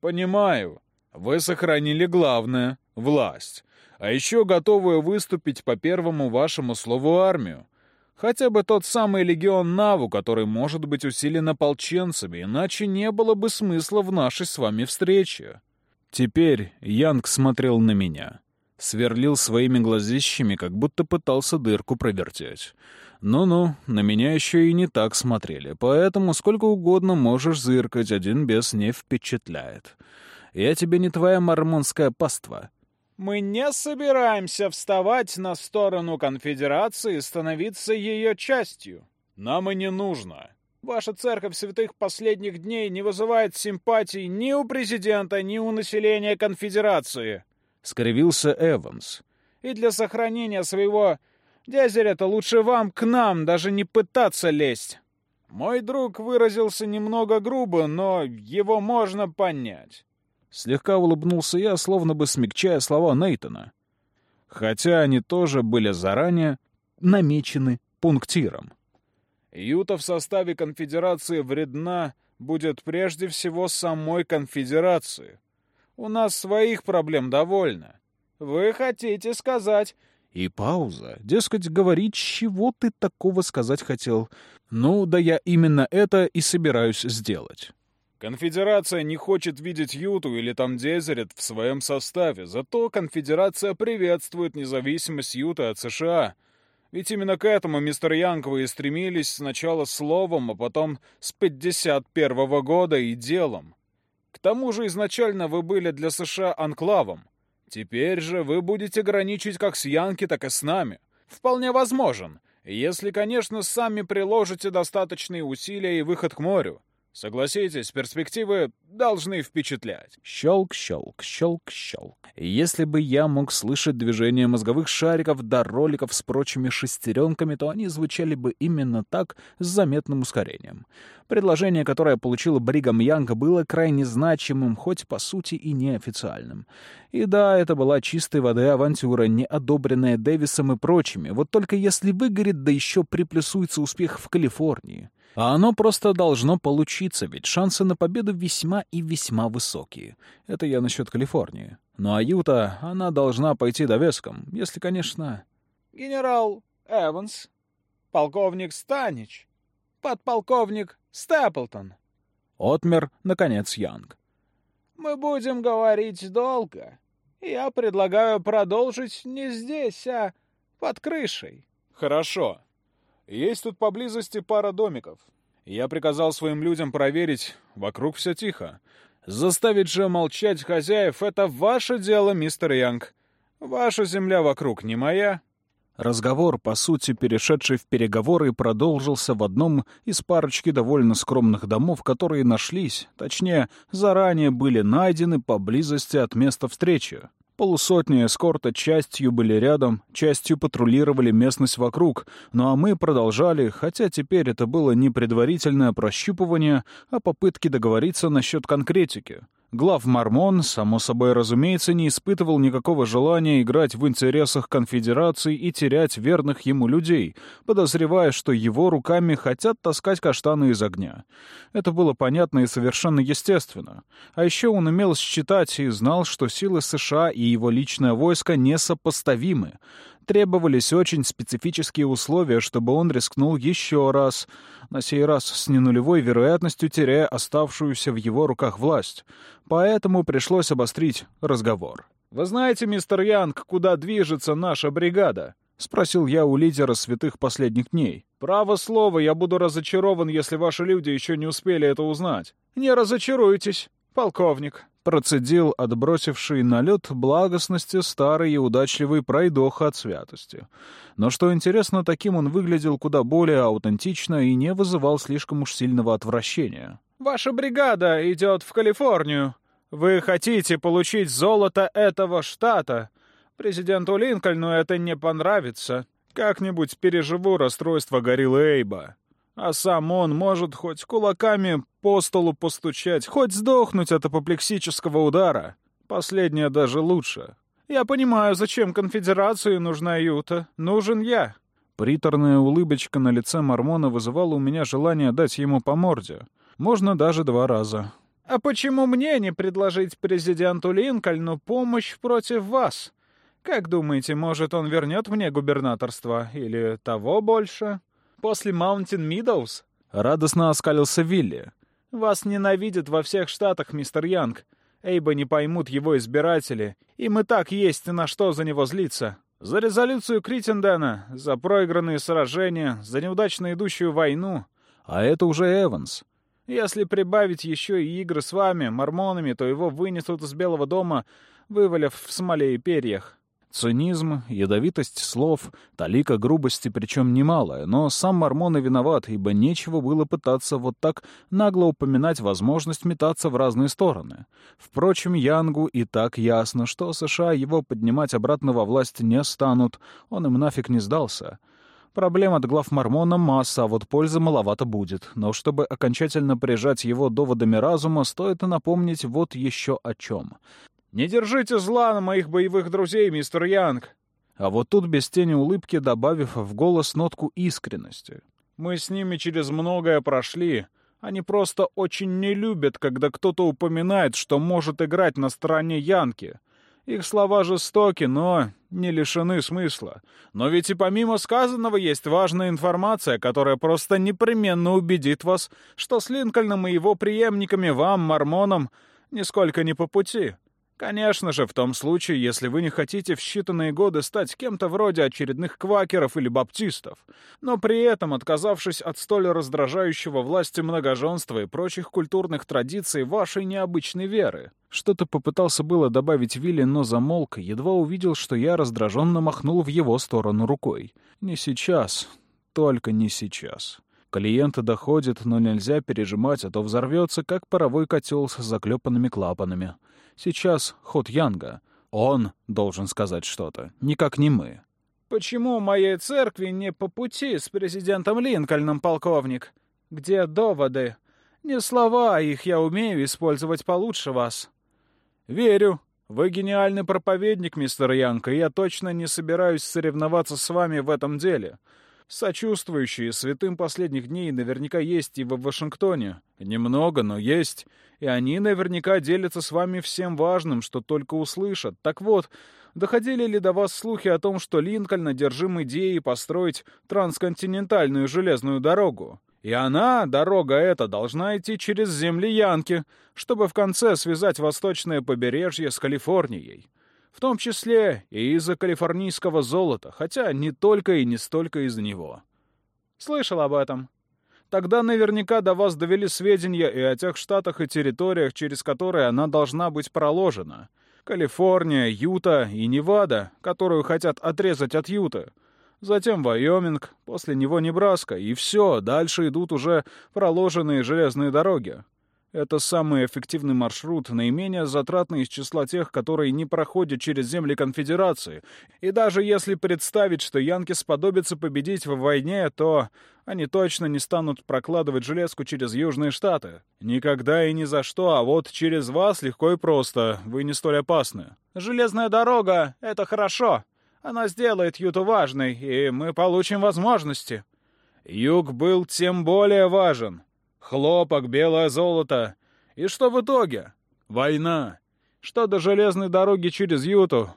Понимаю. Вы сохранили главное — власть. А еще готовы выступить по первому вашему слову армию. Хотя бы тот самый легион Наву, который может быть усилен ополченцами, иначе не было бы смысла в нашей с вами встрече. Теперь Янг смотрел на меня сверлил своими глазищами, как будто пытался дырку провертеть. Ну-ну, на меня еще и не так смотрели, поэтому сколько угодно можешь зыркать, один бес не впечатляет. Я тебе не твоя мормонская паства. Мы не собираемся вставать на сторону конфедерации и становиться ее частью. Нам и не нужно. Ваша церковь святых последних дней не вызывает симпатий ни у президента, ни у населения конфедерации. — скривился Эванс. «И для сохранения своего дезерета лучше вам к нам даже не пытаться лезть. Мой друг выразился немного грубо, но его можно понять». Слегка улыбнулся я, словно бы смягчая слова Нейтона. Хотя они тоже были заранее намечены пунктиром. Юта в составе конфедерации вредна будет прежде всего самой конфедерации. У нас своих проблем довольно. Вы хотите сказать...» И пауза. Дескать, говорить, чего ты такого сказать хотел. Ну, да я именно это и собираюсь сделать. Конфедерация не хочет видеть Юту или там Дезерет в своем составе, зато Конфедерация приветствует независимость Юты от США. Ведь именно к этому мистер Янг вы и стремились сначала словом, а потом с 51 -го года и делом. К тому же изначально вы были для США анклавом. Теперь же вы будете граничить как с Янки, так и с нами. Вполне возможен, если, конечно, сами приложите достаточные усилия и выход к морю. Согласитесь, перспективы должны впечатлять. Щелк, щелк, щелк, щелк. Если бы я мог слышать движение мозговых шариков до роликов с прочими шестеренками, то они звучали бы именно так, с заметным ускорением. Предложение, которое получила Бригам Янг, было крайне значимым, хоть по сути и неофициальным. И да, это была чистой воды авантюра, не одобренная Дэвисом и прочими. Вот только если выгорит, да еще приплюсуется успех в Калифорнии. А оно просто должно получиться, ведь шансы на победу весьма и весьма высокие. Это я насчет Калифорнии. Ну а Юта, она должна пойти довеском, если, конечно... Генерал Эванс, полковник Станич, подполковник Степлтон. Отмер, наконец, Янг. Мы будем говорить долго. Я предлагаю продолжить не здесь, а под крышей. Хорошо. Есть тут поблизости пара домиков. Я приказал своим людям проверить, вокруг все тихо. Заставить же молчать хозяев — это ваше дело, мистер Янг. Ваша земля вокруг не моя. Разговор, по сути, перешедший в переговоры, продолжился в одном из парочки довольно скромных домов, которые нашлись, точнее, заранее были найдены поблизости от места встречи. Полусотни эскорта частью были рядом, частью патрулировали местность вокруг, ну а мы продолжали, хотя теперь это было не предварительное прощупывание, а попытки договориться насчет конкретики. Глав Мормон, само собой разумеется, не испытывал никакого желания играть в интересах конфедерации и терять верных ему людей, подозревая, что его руками хотят таскать каштаны из огня. Это было понятно и совершенно естественно. А еще он умел считать и знал, что силы США и его личное войско несопоставимы требовались очень специфические условия, чтобы он рискнул еще раз, на сей раз с ненулевой вероятностью теряя оставшуюся в его руках власть. Поэтому пришлось обострить разговор. «Вы знаете, мистер Янг, куда движется наша бригада?» — спросил я у лидера святых последних дней. «Право слово, я буду разочарован, если ваши люди еще не успели это узнать». «Не разочаруйтесь, полковник», Процедил отбросивший налет благостности старый и удачливый пройдоха от святости. Но что интересно, таким он выглядел куда более аутентично и не вызывал слишком уж сильного отвращения. «Ваша бригада идет в Калифорнию. Вы хотите получить золото этого штата. Президенту Линкольну это не понравится. Как-нибудь переживу расстройство гориллы Эйба а сам он может хоть кулаками по столу постучать, хоть сдохнуть от апоплексического удара. Последнее даже лучше. Я понимаю, зачем конфедерации нужна Юта. Нужен я. Приторная улыбочка на лице Мормона вызывала у меня желание дать ему по морде. Можно даже два раза. «А почему мне не предложить президенту Линкольну помощь против вас? Как думаете, может, он вернет мне губернаторство или того больше?» после Маунтин Мидоус?» — радостно оскалился Вилли. «Вас ненавидят во всех штатах, мистер Янг. Эйба не поймут его избиратели. И так есть на что за него злиться. За резолюцию Криттендена, за проигранные сражения, за неудачно идущую войну. А это уже Эванс. Если прибавить еще и игры с вами, мормонами, то его вынесут из Белого дома, вывалив в смоле и перьях. Цинизм, ядовитость слов, талика грубости, причем немалая, но сам Мормон и виноват, ибо нечего было пытаться вот так нагло упоминать возможность метаться в разные стороны. Впрочем, Янгу и так ясно, что США его поднимать обратно во власть не станут, он им нафиг не сдался. Проблем от глав Мормона масса, а вот пользы маловато будет. Но чтобы окончательно прижать его доводами разума, стоит напомнить вот еще о чем. «Не держите зла на моих боевых друзей, мистер Янг!» А вот тут без тени улыбки, добавив в голос нотку искренности. «Мы с ними через многое прошли. Они просто очень не любят, когда кто-то упоминает, что может играть на стороне Янки. Их слова жестоки, но не лишены смысла. Но ведь и помимо сказанного есть важная информация, которая просто непременно убедит вас, что с Линкольном и его преемниками вам, мормонам, нисколько не по пути. Конечно же, в том случае, если вы не хотите в считанные годы стать кем-то вроде очередных квакеров или баптистов, но при этом отказавшись от столь раздражающего власти многоженства и прочих культурных традиций вашей необычной веры. Что-то попытался было добавить Вилли, но замолк, едва увидел, что я раздраженно махнул в его сторону рукой. «Не сейчас. Только не сейчас». Клиента доходит, но нельзя пережимать, а то взорвется, как паровой котел с заклепанными клапанами. Сейчас ход Янга. Он должен сказать что-то, никак не мы. «Почему моей церкви не по пути с президентом Линкольном, полковник? Где доводы? Не слова, их я умею использовать получше вас». «Верю. Вы гениальный проповедник, мистер Янка, и я точно не собираюсь соревноваться с вами в этом деле. Сочувствующие святым последних дней наверняка есть и в Вашингтоне. Немного, но есть. И они наверняка делятся с вами всем важным, что только услышат. Так вот, доходили ли до вас слухи о том, что Линкольн одержим идеей построить трансконтинентальную железную дорогу? И она, дорога эта, должна идти через земли Янки, чтобы в конце связать восточное побережье с Калифорнией в том числе и из-за калифорнийского золота, хотя не только и не столько из-за него. Слышал об этом. Тогда наверняка до вас довели сведения и о тех штатах и территориях, через которые она должна быть проложена. Калифорния, Юта и Невада, которую хотят отрезать от Юты. Затем Вайоминг, после него Небраска, и все, дальше идут уже проложенные железные дороги. Это самый эффективный маршрут, наименее затратный из числа тех, которые не проходят через земли конфедерации. И даже если представить, что янки сподобятся победить в войне, то они точно не станут прокладывать железку через Южные Штаты. Никогда и ни за что, а вот через вас легко и просто. Вы не столь опасны. Железная дорога — это хорошо. Она сделает Юту важной, и мы получим возможности. Юг был тем более важен. Хлопок, белое золото. И что в итоге? Война. Что до железной дороги через Юту?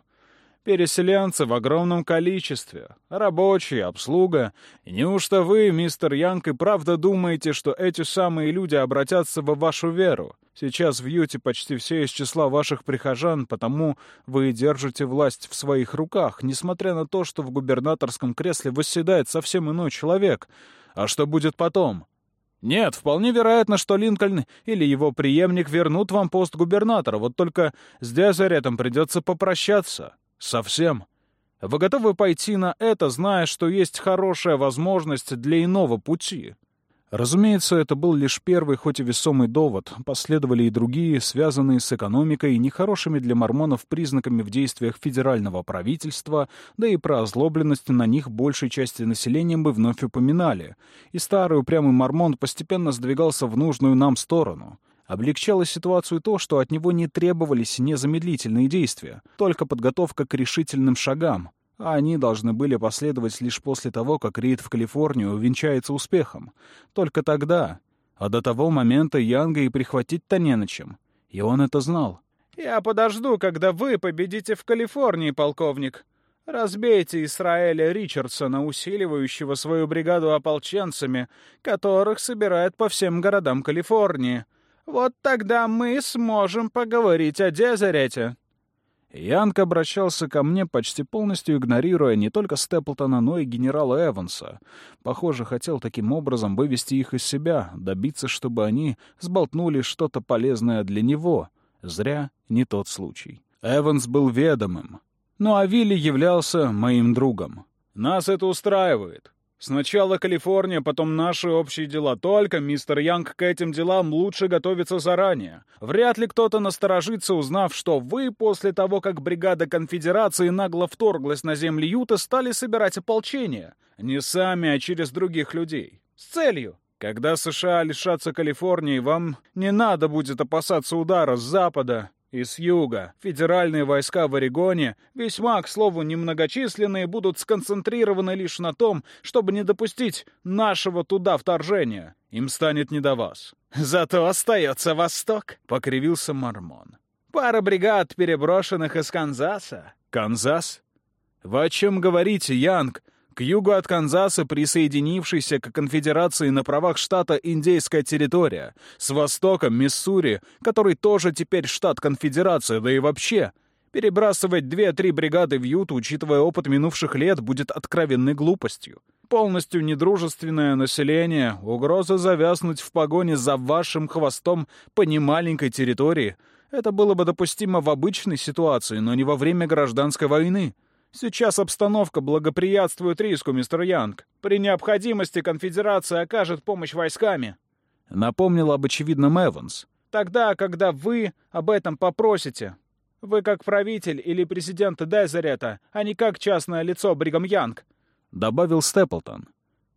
Переселенцы в огромном количестве. Рабочие, обслуга. Неужто вы, мистер Янг, и правда думаете, что эти самые люди обратятся во вашу веру? Сейчас в Юте почти все из числа ваших прихожан, потому вы держите власть в своих руках, несмотря на то, что в губернаторском кресле восседает совсем иной человек. А что будет потом? Нет, вполне вероятно, что Линкольн или его преемник вернут вам пост губернатора, вот только с Дезеретом придется попрощаться. Совсем. Вы готовы пойти на это, зная, что есть хорошая возможность для иного пути? Разумеется, это был лишь первый, хоть и весомый довод. Последовали и другие, связанные с экономикой и нехорошими для мормонов признаками в действиях федерального правительства, да и про озлобленность на них большей части населения мы вновь упоминали. И старый упрямый мормон постепенно сдвигался в нужную нам сторону. Облегчало ситуацию то, что от него не требовались незамедлительные действия, только подготовка к решительным шагам, а они должны были последовать лишь после того, как рейд в Калифорнию увенчается успехом. Только тогда. А до того момента Янга и прихватить-то не на чем. И он это знал. «Я подожду, когда вы победите в Калифорнии, полковник. Разбейте Исраэля Ричардсона, усиливающего свою бригаду ополченцами, которых собирает по всем городам Калифорнии. Вот тогда мы сможем поговорить о Дезерете». Янг обращался ко мне, почти полностью игнорируя не только Степлтона, но и генерала Эванса. Похоже, хотел таким образом вывести их из себя, добиться, чтобы они сболтнули что-то полезное для него. Зря не тот случай. Эванс был ведомым. Ну а Вилли являлся моим другом. «Нас это устраивает. Сначала Калифорния, потом наши общие дела. Только мистер Янг к этим делам лучше готовиться заранее. Вряд ли кто-то насторожится, узнав, что вы после того, как бригада конфедерации нагло вторглась на земли Юта, стали собирать ополчение. Не сами, а через других людей. С целью. Когда США лишатся Калифорнии, вам не надо будет опасаться удара с запада и с юга. Федеральные войска в Орегоне, весьма, к слову, немногочисленные, будут сконцентрированы лишь на том, чтобы не допустить нашего туда вторжения. Им станет не до вас. «Зато остается Восток», — покривился Мормон. «Пара бригад, переброшенных из Канзаса». «Канзас? Вы о чем говорите, Янг? К югу от Канзаса присоединившийся к конфедерации на правах штата индейская территория. С востоком Миссури, который тоже теперь штат конфедерации, да и вообще. Перебрасывать две-три бригады в Юту, учитывая опыт минувших лет, будет откровенной глупостью. Полностью недружественное население, угроза завязнуть в погоне за вашим хвостом по немаленькой территории — это было бы допустимо в обычной ситуации, но не во время гражданской войны. Сейчас обстановка благоприятствует риску, мистер Янг. При необходимости конфедерация окажет помощь войсками. Напомнил об очевидном Эванс. Тогда, когда вы об этом попросите. Вы как правитель или президент Дезерета, а не как частное лицо Бригам Янг. Добавил Степлтон.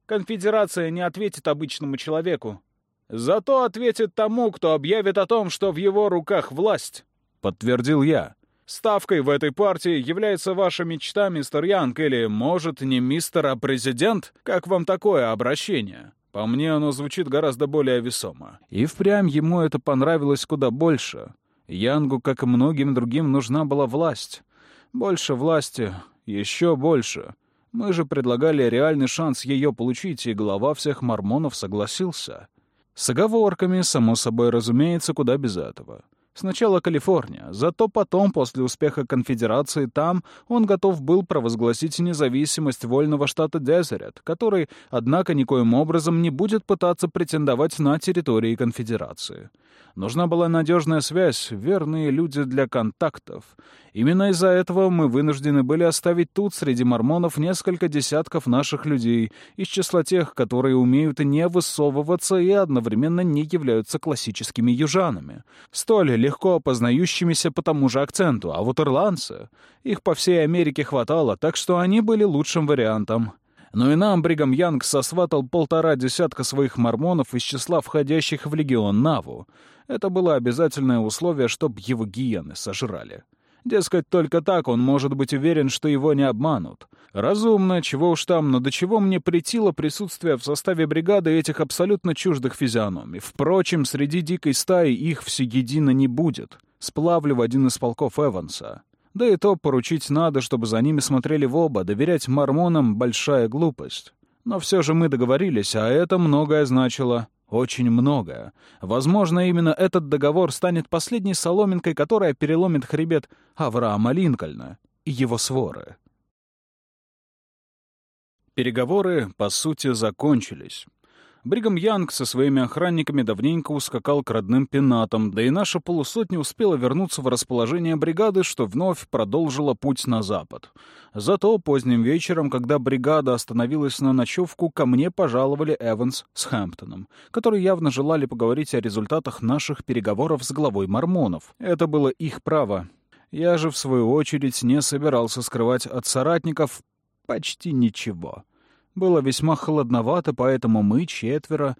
Конфедерация не ответит обычному человеку. Зато ответит тому, кто объявит о том, что в его руках власть. Подтвердил я. Ставкой в этой партии является ваша мечта, мистер Янг, или, может, не мистер, а президент? Как вам такое обращение? По мне, оно звучит гораздо более весомо. И впрямь ему это понравилось куда больше. Янгу, как и многим другим, нужна была власть. Больше власти, еще больше. Мы же предлагали реальный шанс ее получить, и глава всех мормонов согласился. С оговорками, само собой разумеется, куда без этого. Сначала Калифорния, зато потом, после успеха конфедерации там, он готов был провозгласить независимость вольного штата Дезерет, который, однако, никоим образом не будет пытаться претендовать на территории конфедерации. Нужна была надежная связь, верные люди для контактов. Именно из-за этого мы вынуждены были оставить тут среди мормонов несколько десятков наших людей из числа тех, которые умеют не высовываться и одновременно не являются классическими южанами, столь легко опознающимися по тому же акценту, а вот ирландцы, их по всей Америке хватало, так что они были лучшим вариантом. Но и нам Бригам Янг сосватал полтора десятка своих мормонов из числа входящих в легион Наву. Это было обязательное условие, чтоб его гиены сожрали. Дескать, только так он может быть уверен, что его не обманут. Разумно, чего уж там, но до чего мне претило присутствие в составе бригады этих абсолютно чуждых физиономий. Впрочем, среди дикой стаи их всеедино не будет. Сплавлю в один из полков Эванса. Да и то поручить надо, чтобы за ними смотрели в оба, доверять мормонам — большая глупость. Но все же мы договорились, а это многое значило. Очень многое. Возможно, именно этот договор станет последней соломинкой, которая переломит хребет Авраама Линкольна и его своры. Переговоры, по сути, закончились. Бригам Янг со своими охранниками давненько ускакал к родным пенатам, да и наша полусотня успела вернуться в расположение бригады, что вновь продолжила путь на запад. Зато поздним вечером, когда бригада остановилась на ночевку, ко мне пожаловали Эванс с Хэмптоном, которые явно желали поговорить о результатах наших переговоров с главой мормонов. Это было их право. Я же, в свою очередь, не собирался скрывать от соратников почти ничего. Было весьма холодновато, поэтому мы четверо...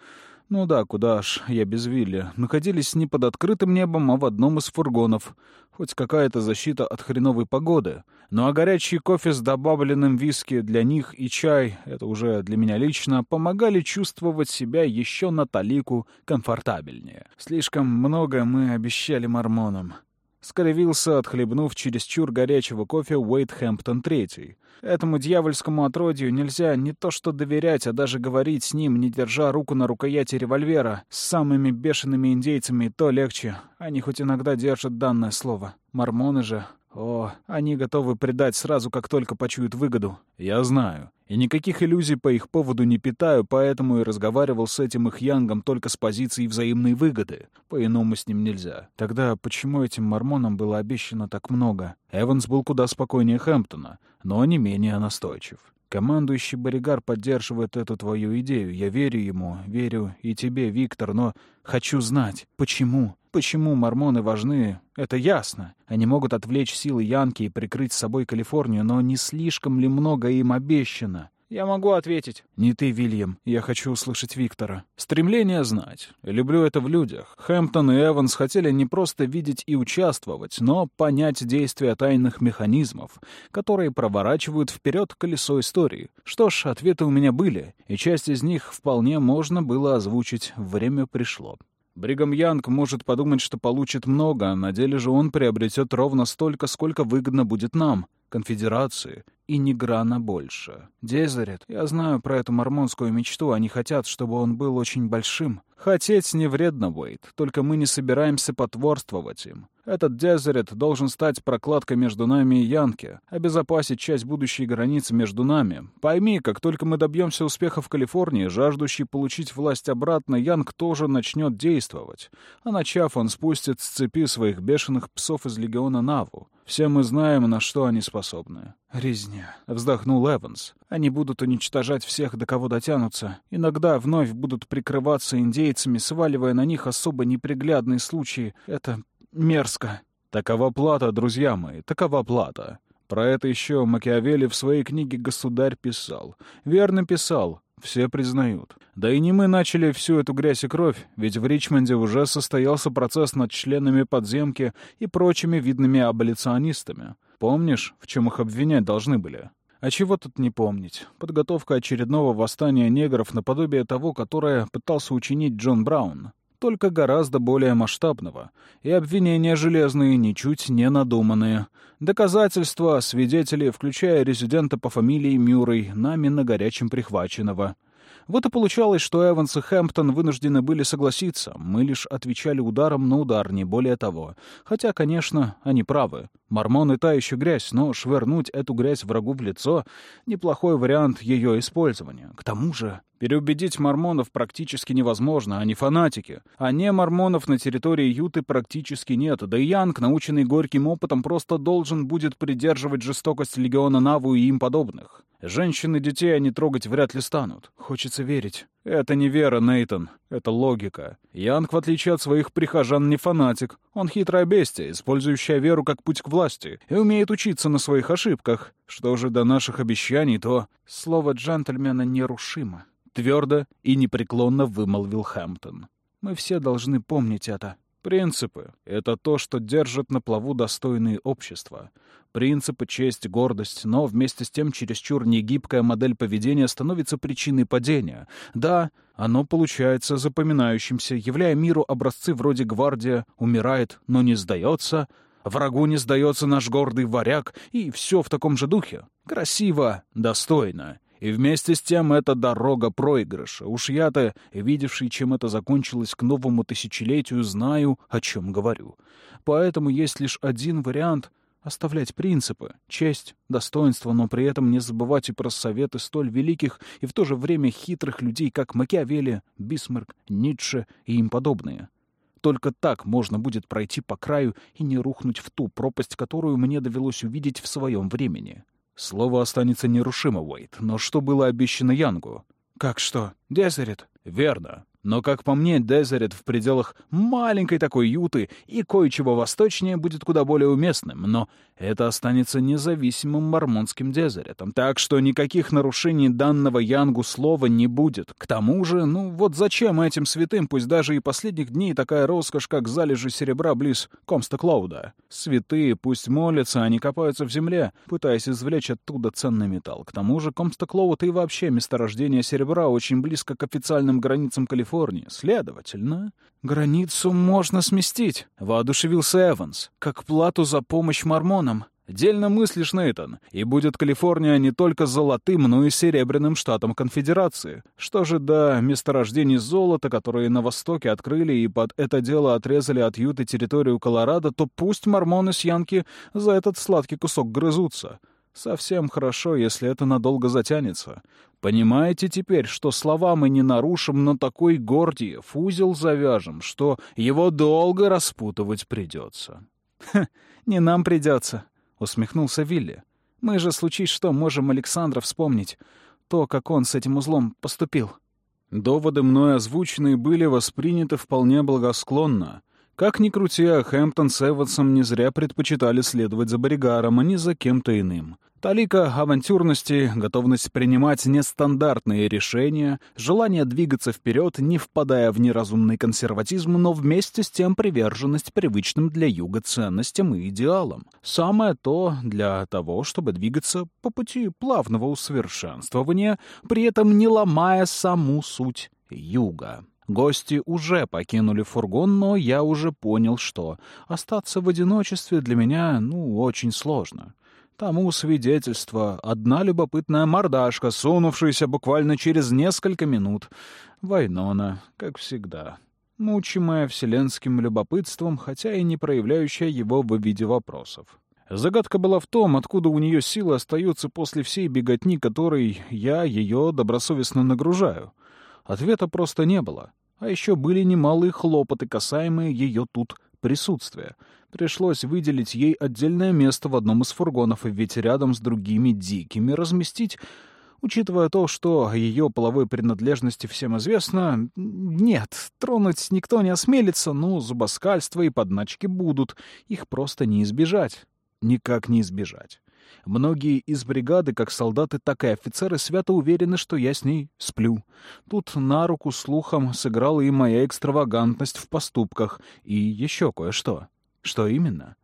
Ну да, куда ж, я без Вилли. Находились не под открытым небом, а в одном из фургонов. Хоть какая-то защита от хреновой погоды. Ну а горячий кофе с добавленным виски для них и чай, это уже для меня лично, помогали чувствовать себя еще на талику комфортабельнее. Слишком много мы обещали мормонам. Скривился, отхлебнув чересчур горячего кофе Уэйт Хэмптон III. Этому дьявольскому отродью нельзя не то что доверять, а даже говорить с ним, не держа руку на рукояти револьвера. С самыми бешеными индейцами то легче. Они хоть иногда держат данное слово. Мормоны же... О, они готовы предать сразу, как только почуют выгоду. Я знаю. И никаких иллюзий по их поводу не питаю, поэтому и разговаривал с этим их Янгом только с позиции взаимной выгоды. По-иному с ним нельзя. Тогда почему этим мормонам было обещано так много? Эванс был куда спокойнее Хэмптона, но не менее настойчив. Командующий Боригар поддерживает эту твою идею. Я верю ему, верю и тебе, Виктор, но хочу знать, почему? Почему мормоны важны, это ясно. Они могут отвлечь силы Янки и прикрыть с собой Калифорнию, но не слишком ли много им обещано? Я могу ответить. Не ты, Вильям. Я хочу услышать Виктора. Стремление знать. Люблю это в людях. Хэмптон и Эванс хотели не просто видеть и участвовать, но понять действия тайных механизмов, которые проворачивают вперед колесо истории. Что ж, ответы у меня были, и часть из них вполне можно было озвучить. Время пришло. Бригам Янг может подумать, что получит много, а на деле же он приобретет ровно столько, сколько выгодно будет нам, конфедерации, и ни грана больше. Дезерет, я знаю про эту мормонскую мечту, они хотят, чтобы он был очень большим. Хотеть не вредно, Уэйд, только мы не собираемся потворствовать им. Этот Дезерет должен стать прокладкой между нами и Янки, обезопасить часть будущей границы между нами. Пойми, как только мы добьемся успеха в Калифорнии, жаждущий получить власть обратно, Янг тоже начнет действовать. А начав, он спустит с цепи своих бешеных псов из легиона Наву. Все мы знаем, на что они способны. «Резня», — вздохнул Эванс. «Они будут уничтожать всех, до кого дотянутся. Иногда вновь будут прикрываться индейцами, сваливая на них особо неприглядные случаи. Это мерзко». «Такова плата, друзья мои, такова плата». Про это еще Макиавелли в своей книге «Государь» писал. Верно писал, все признают. Да и не мы начали всю эту грязь и кровь, ведь в Ричмонде уже состоялся процесс над членами подземки и прочими видными аболиционистами. Помнишь, в чем их обвинять должны были? А чего тут не помнить? Подготовка очередного восстания негров наподобие того, которое пытался учинить Джон Браун. Только гораздо более масштабного. И обвинения железные, ничуть не надуманные. Доказательства, свидетели, включая резидента по фамилии Мюррей, нами на горячем прихваченного — вот и получалось, что Эванс и Хэмптон вынуждены были согласиться. Мы лишь отвечали ударом на удар, не более того. Хотя, конечно, они правы. Мормоны — та еще грязь, но швырнуть эту грязь врагу в лицо — неплохой вариант ее использования. К тому же... Переубедить мормонов практически невозможно, они фанатики. А не мормонов на территории Юты практически нет, да и Янг, наученный горьким опытом, просто должен будет придерживать жестокость Легиона Наву и им подобных. Женщин и детей они трогать вряд ли станут. Хочется верить. Это не вера, Нейтон. Это логика. Янг, в отличие от своих прихожан, не фанатик. Он хитрая бестия, использующая веру как путь к власти, и умеет учиться на своих ошибках. Что же до наших обещаний, то... Слово джентльмена нерушимо. Твердо и непреклонно вымолвил Хэмптон. Мы все должны помнить это. Принципы — это то, что держит на плаву достойные общества. Принципы, честь, гордость, но вместе с тем чересчур негибкая модель поведения становится причиной падения. Да, оно получается запоминающимся, являя миру образцы вроде «Гвардия», «Умирает, но не сдается», «Врагу не сдается наш гордый варяг» и все в таком же духе. Красиво, достойно. И вместе с тем это дорога проигрыша. Уж я-то, видевший, чем это закончилось к новому тысячелетию, знаю, о чем говорю. Поэтому есть лишь один вариант — оставлять принципы, честь, достоинство, но при этом не забывать и про советы столь великих и в то же время хитрых людей, как Макиавелли, Бисмарк, Ницше и им подобные. Только так можно будет пройти по краю и не рухнуть в ту пропасть, которую мне довелось увидеть в своем времени. Слово останется нерушимо, Уэйт. Но что было обещано Янгу? Как что? Дезерет? Верно. Но, как по мне, Дезерет в пределах маленькой такой юты и кое-чего восточнее будет куда более уместным, но это останется независимым мормонским Дезеретом, так что никаких нарушений данного Янгу слова не будет. К тому же, ну вот зачем этим святым, пусть даже и последних дней, такая роскошь, как залежи серебра близ Комста Клауда? Святые пусть молятся, не копаются в земле, пытаясь извлечь оттуда ценный металл. К тому же Комста Клоуд и вообще месторождение серебра очень близко к официальным границам Калифорнии, Калифорнии. Следовательно, границу можно сместить, — воодушевился Эванс, — как плату за помощь мормонам. Дельно мыслишь, Нейтан, и будет Калифорния не только золотым, но и серебряным штатом конфедерации. Что же до месторождений золота, которые на востоке открыли и под это дело отрезали от Юты территорию Колорадо, то пусть мормоны с Янки за этот сладкий кусок грызутся. Совсем хорошо, если это надолго затянется. Понимаете теперь, что слова мы не нарушим, но такой Гордиев узел завяжем, что его долго распутывать придется. не нам придется, — усмехнулся Вилли. «Мы же, случись что, можем Александра вспомнить. То, как он с этим узлом поступил». Доводы мной озвученные были восприняты вполне благосклонно. Как ни крути, а Хэмптон с Эвансом не зря предпочитали следовать за Боригаром, а не за кем-то иным. Талика авантюрности, готовность принимать нестандартные решения, желание двигаться вперед, не впадая в неразумный консерватизм, но вместе с тем приверженность привычным для юга ценностям и идеалам. Самое то для того, чтобы двигаться по пути плавного усовершенствования, при этом не ломая саму суть юга. Гости уже покинули фургон, но я уже понял, что остаться в одиночестве для меня, ну, очень сложно. Тому свидетельство одна любопытная мордашка, сунувшаяся буквально через несколько минут. Вайнона, как всегда, мучимая вселенским любопытством, хотя и не проявляющая его в виде вопросов. Загадка была в том, откуда у нее силы остаются после всей беготни, которой я ее добросовестно нагружаю. Ответа просто не было. А еще были немалые хлопоты, касаемые ее тут присутствия — Пришлось выделить ей отдельное место в одном из фургонов, и ведь рядом с другими дикими разместить Учитывая то, что ее половой принадлежности всем известно, нет, тронуть никто не осмелится, но зубоскальства и подначки будут. Их просто не избежать. Никак не избежать. Многие из бригады, как солдаты, так и офицеры, свято уверены, что я с ней сплю. Тут на руку слухом сыграла и моя экстравагантность в поступках, и еще кое-что. Что именно?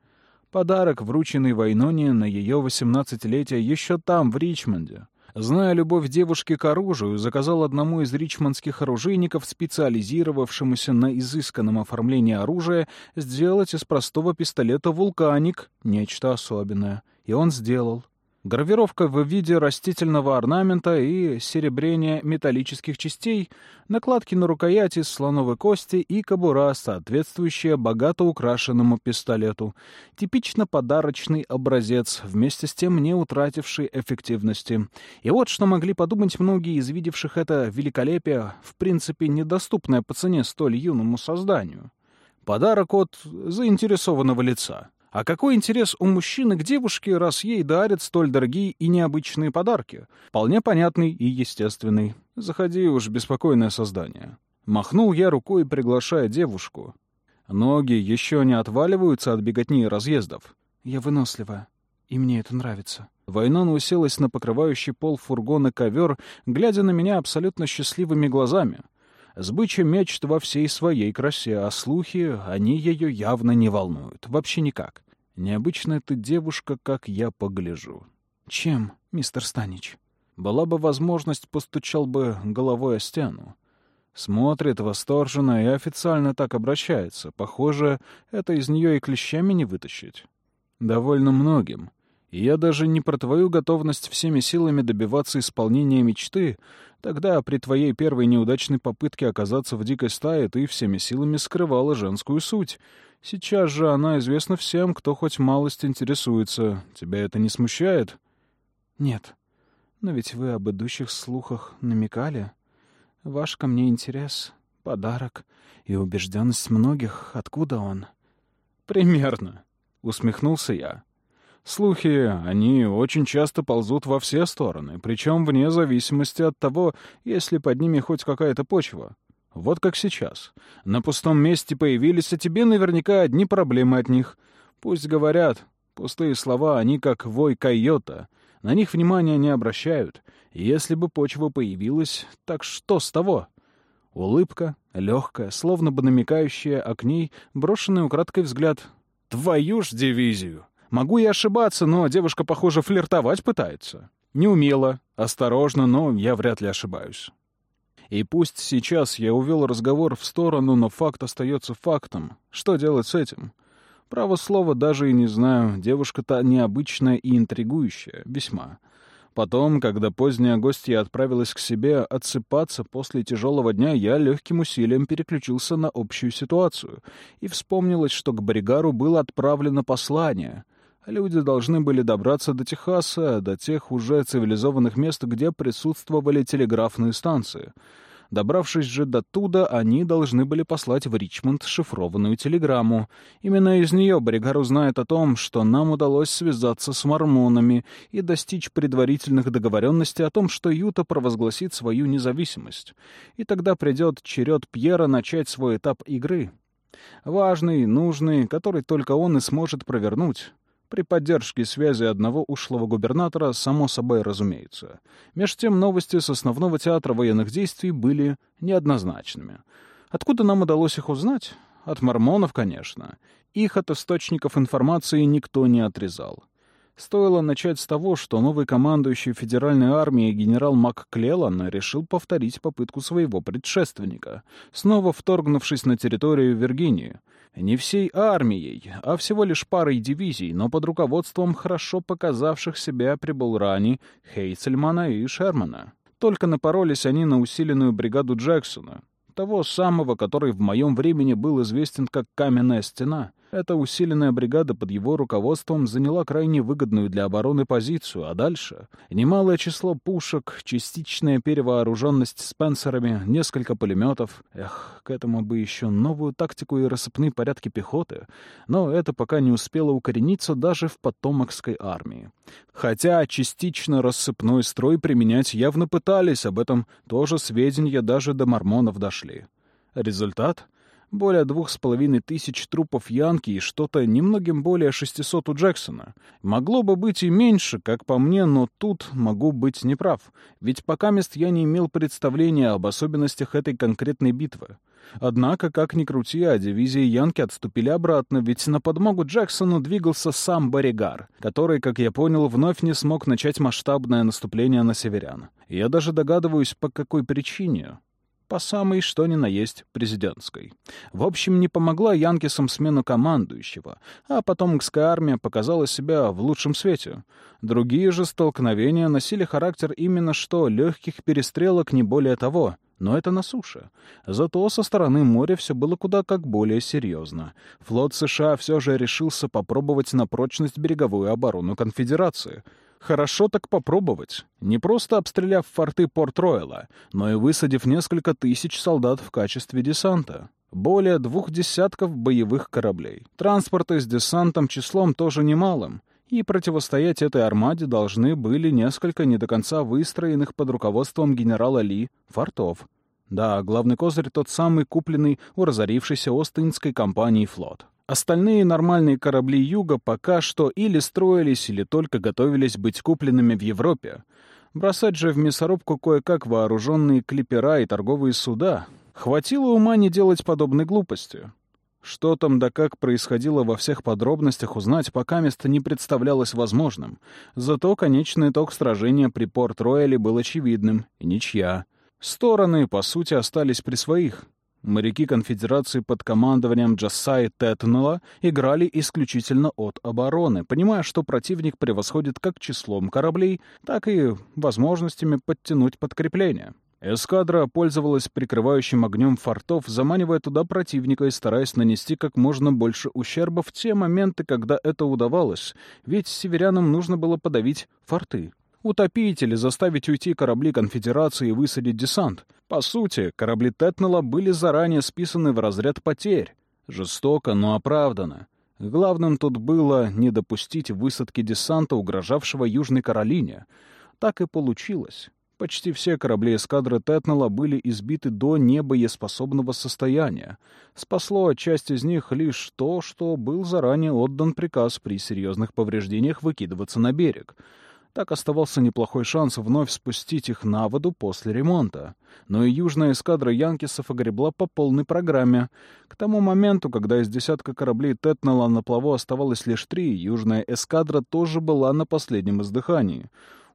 Подарок, врученный Вайноне на ее восемнадцатилетие еще там, в Ричмонде. Зная любовь девушки к оружию, заказал одному из ричмондских оружейников, специализировавшемуся на изысканном оформлении оружия, сделать из простого пистолета «Вулканик» нечто особенное. И он сделал. Гравировка в виде растительного орнамента и серебрения металлических частей, накладки на рукояти из слоновой кости и кобура, соответствующая богато украшенному пистолету. Типично подарочный образец, вместе с тем не утративший эффективности. И вот что могли подумать многие из видевших это великолепие, в принципе недоступное по цене столь юному созданию. Подарок от заинтересованного лица. А какой интерес у мужчины к девушке, раз ей дарят столь дорогие и необычные подарки? Вполне понятный и естественный. Заходи уж, беспокойное создание. Махнул я рукой, приглашая девушку. Ноги еще не отваливаются от беготни и разъездов. Я вынослива, и мне это нравится. Войнон уселась на покрывающий пол фургона ковер, глядя на меня абсолютно счастливыми глазами. Сбыча мечт во всей своей красе, а слухи, они ее явно не волнуют. Вообще никак. Необычная ты девушка, как я погляжу. Чем, мистер Станич? Была бы возможность, постучал бы головой о стену. Смотрит восторженно и официально так обращается. Похоже, это из нее и клещами не вытащить. Довольно многим. И я даже не про твою готовность всеми силами добиваться исполнения мечты. Тогда при твоей первой неудачной попытке оказаться в дикой стае ты всеми силами скрывала женскую суть. Сейчас же она известна всем, кто хоть малость интересуется. Тебя это не смущает? Нет. Но ведь вы об идущих слухах намекали. Ваш ко мне интерес, подарок и убежденность многих. Откуда он? Примерно. Усмехнулся я. Слухи, они очень часто ползут во все стороны, причем вне зависимости от того, есть ли под ними хоть какая-то почва. Вот как сейчас. На пустом месте появились, а тебе наверняка одни проблемы от них. Пусть говорят, пустые слова, они как вой койота. На них внимания не обращают. Если бы почва появилась, так что с того? Улыбка, легкая, словно бы намекающая, а к ней брошенный украдкой взгляд. «Твою ж дивизию!» Могу и ошибаться, но девушка, похоже, флиртовать пытается. Неумело, осторожно, но я вряд ли ошибаюсь. И пусть сейчас я увел разговор в сторону, но факт остается фактом. Что делать с этим? Право слово, даже и не знаю, девушка-то необычная и интригующая, весьма. Потом, когда поздняя гостья отправилась к себе отсыпаться после тяжелого дня, я легким усилием переключился на общую ситуацию. И вспомнилось, что к Бригару было отправлено послание. Люди должны были добраться до Техаса, до тех уже цивилизованных мест, где присутствовали телеграфные станции — Добравшись же до туда, они должны были послать в Ричмонд шифрованную телеграмму. Именно из нее Бригар узнает о том, что нам удалось связаться с мормонами и достичь предварительных договоренностей о том, что Юта провозгласит свою независимость. И тогда придет черед Пьера начать свой этап игры. Важный, нужный, который только он и сможет провернуть. При поддержке связи одного ушлого губернатора, само собой разумеется. Меж тем новости с основного театра военных действий были неоднозначными. Откуда нам удалось их узнать? От мормонов, конечно. Их от источников информации никто не отрезал. Стоило начать с того, что новый командующий Федеральной армией генерал МакКлеллан решил повторить попытку своего предшественника, снова вторгнувшись на территорию Виргинии. Не всей армией, а всего лишь парой дивизий, но под руководством хорошо показавших себя при Булране, Хейцельмана и Шермана. Только напоролись они на усиленную бригаду Джексона, того самого, который в моем времени был известен как «Каменная стена», эта усиленная бригада под его руководством заняла крайне выгодную для обороны позицию, а дальше — немалое число пушек, частичная перевооруженность Спенсерами, несколько пулеметов. Эх, к этому бы еще новую тактику и рассыпные порядки пехоты. Но это пока не успело укорениться даже в потомокской армии. Хотя частично рассыпной строй применять явно пытались, об этом тоже сведения даже до мормонов дошли. Результат? Более двух с половиной тысяч трупов Янки и что-то немногим более 600 у Джексона. Могло бы быть и меньше, как по мне, но тут могу быть неправ. Ведь пока мест я не имел представления об особенностях этой конкретной битвы. Однако, как ни крути, а дивизии Янки отступили обратно, ведь на подмогу Джексону двигался сам Боригар, который, как я понял, вновь не смог начать масштабное наступление на северян. Я даже догадываюсь, по какой причине по самой что ни на есть президентской. В общем, не помогла Янкисам смену командующего, а потомокская армия показала себя в лучшем свете. Другие же столкновения носили характер именно что легких перестрелок, не более того, но это на суше. Зато со стороны моря все было куда как более серьезно. Флот США все же решился попробовать на прочность береговую оборону конфедерации — Хорошо так попробовать. Не просто обстреляв форты Порт-Ройла, но и высадив несколько тысяч солдат в качестве десанта. Более двух десятков боевых кораблей. Транспорты с десантом числом тоже немалым. И противостоять этой армаде должны были несколько не до конца выстроенных под руководством генерала Ли фортов. Да, главный козырь тот самый купленный у разорившейся Остинской компании флот. Остальные нормальные корабли Юга пока что или строились, или только готовились быть купленными в Европе. Бросать же в мясорубку кое-как вооруженные клипера и торговые суда. Хватило ума не делать подобной глупости. Что там да как происходило во всех подробностях узнать пока место не представлялось возможным. Зато конечный итог сражения при Порт-Рояле был очевидным, ничья. Стороны, по сути, остались при своих. Моряки конфедерации под командованием Джассай Тетнелла играли исключительно от обороны, понимая, что противник превосходит как числом кораблей, так и возможностями подтянуть подкрепление. Эскадра пользовалась прикрывающим огнем фортов, заманивая туда противника и стараясь нанести как можно больше ущерба в те моменты, когда это удавалось, ведь северянам нужно было подавить форты утопить или заставить уйти корабли конфедерации и высадить десант. По сути, корабли Тетнелла были заранее списаны в разряд потерь. Жестоко, но оправданно. Главным тут было не допустить высадки десанта, угрожавшего Южной Каролине. Так и получилось. Почти все корабли эскадры Тетнелла были избиты до небоеспособного состояния. Спасло часть из них лишь то, что был заранее отдан приказ при серьезных повреждениях выкидываться на берег — так оставался неплохой шанс вновь спустить их на воду после ремонта. Но и южная эскадра Янкисов огребла по полной программе. К тому моменту, когда из десятка кораблей Тетнелла на плаву оставалось лишь три, южная эскадра тоже была на последнем издыхании.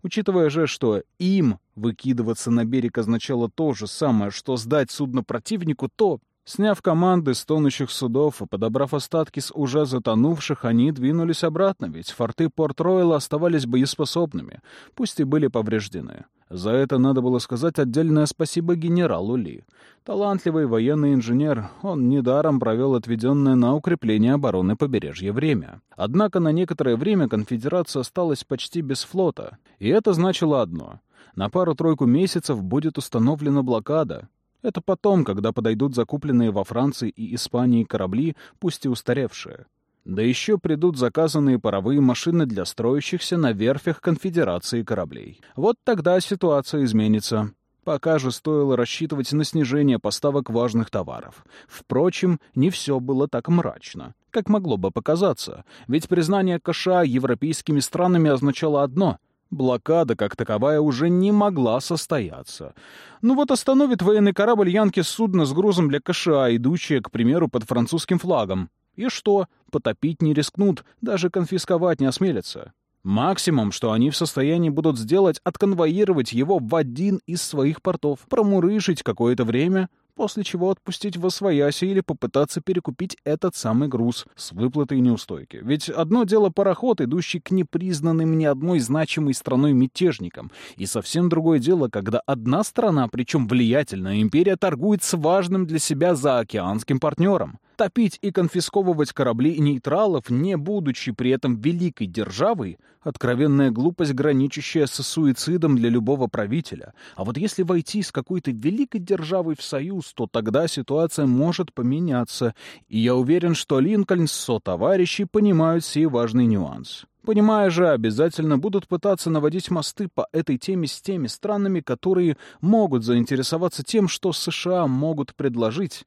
Учитывая же, что им выкидываться на берег означало то же самое, что сдать судно противнику, то Сняв команды с тонущих судов и подобрав остатки с уже затонувших, они двинулись обратно, ведь форты Порт-Ройла оставались боеспособными, пусть и были повреждены. За это надо было сказать отдельное спасибо генералу Ли. Талантливый военный инженер, он недаром провел отведенное на укрепление обороны побережья время. Однако на некоторое время конфедерация осталась почти без флота, и это значило одно — на пару-тройку месяцев будет установлена блокада, это потом, когда подойдут закупленные во Франции и Испании корабли, пусть и устаревшие. Да еще придут заказанные паровые машины для строящихся на верфях конфедерации кораблей. Вот тогда ситуация изменится. Пока же стоило рассчитывать на снижение поставок важных товаров. Впрочем, не все было так мрачно, как могло бы показаться, ведь признание Каша европейскими странами означало одно — Блокада, как таковая, уже не могла состояться. Ну вот остановит военный корабль Янки судно с грузом для КША, идущее, к примеру, под французским флагом. И что? Потопить не рискнут, даже конфисковать не осмелятся. Максимум, что они в состоянии будут сделать, отконвоировать его в один из своих портов, промурышить какое-то время, после чего отпустить в освояси или попытаться перекупить этот самый груз с выплатой неустойки. Ведь одно дело пароход, идущий к непризнанным ни одной значимой страной мятежникам, и совсем другое дело, когда одна страна, причем влиятельная империя, торгует с важным для себя заокеанским партнером. Топить и конфисковывать корабли нейтралов, не будучи при этом великой державой, откровенная глупость, граничащая с суицидом для любого правителя. А вот если войти с какой-то великой державой в союз, то тогда ситуация может поменяться, и я уверен, что Линкольн с со-товарищи понимают сей важный нюанс. Понимая же, обязательно будут пытаться наводить мосты по этой теме с теми странами, которые могут заинтересоваться тем, что США могут предложить.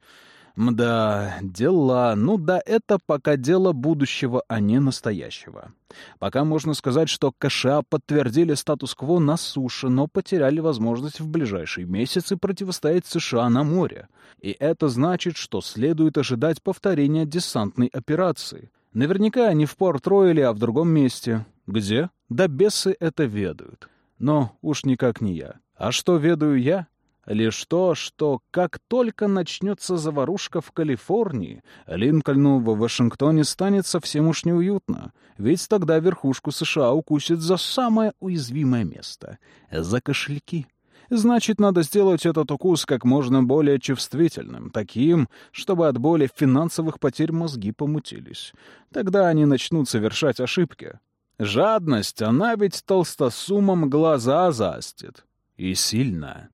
Мда, дела. Ну да, это пока дело будущего, а не настоящего. Пока можно сказать, что КША подтвердили статус-кво на суше, но потеряли возможность в ближайшие месяцы противостоять США на море. И это значит, что следует ожидать повторения десантной операции. Наверняка не в Порт-Ройле, а в другом месте. Где? Да бесы это ведают. Но уж никак не я. А что ведаю я? Лишь то, что как только начнется заварушка в Калифорнии, Линкольну в Вашингтоне станет совсем уж неуютно, ведь тогда верхушку США укусит за самое уязвимое место — за кошельки. Значит, надо сделать этот укус как можно более чувствительным, таким, чтобы от боли финансовых потерь мозги помутились. Тогда они начнут совершать ошибки. Жадность, она ведь толстосумом глаза застит. И сильно.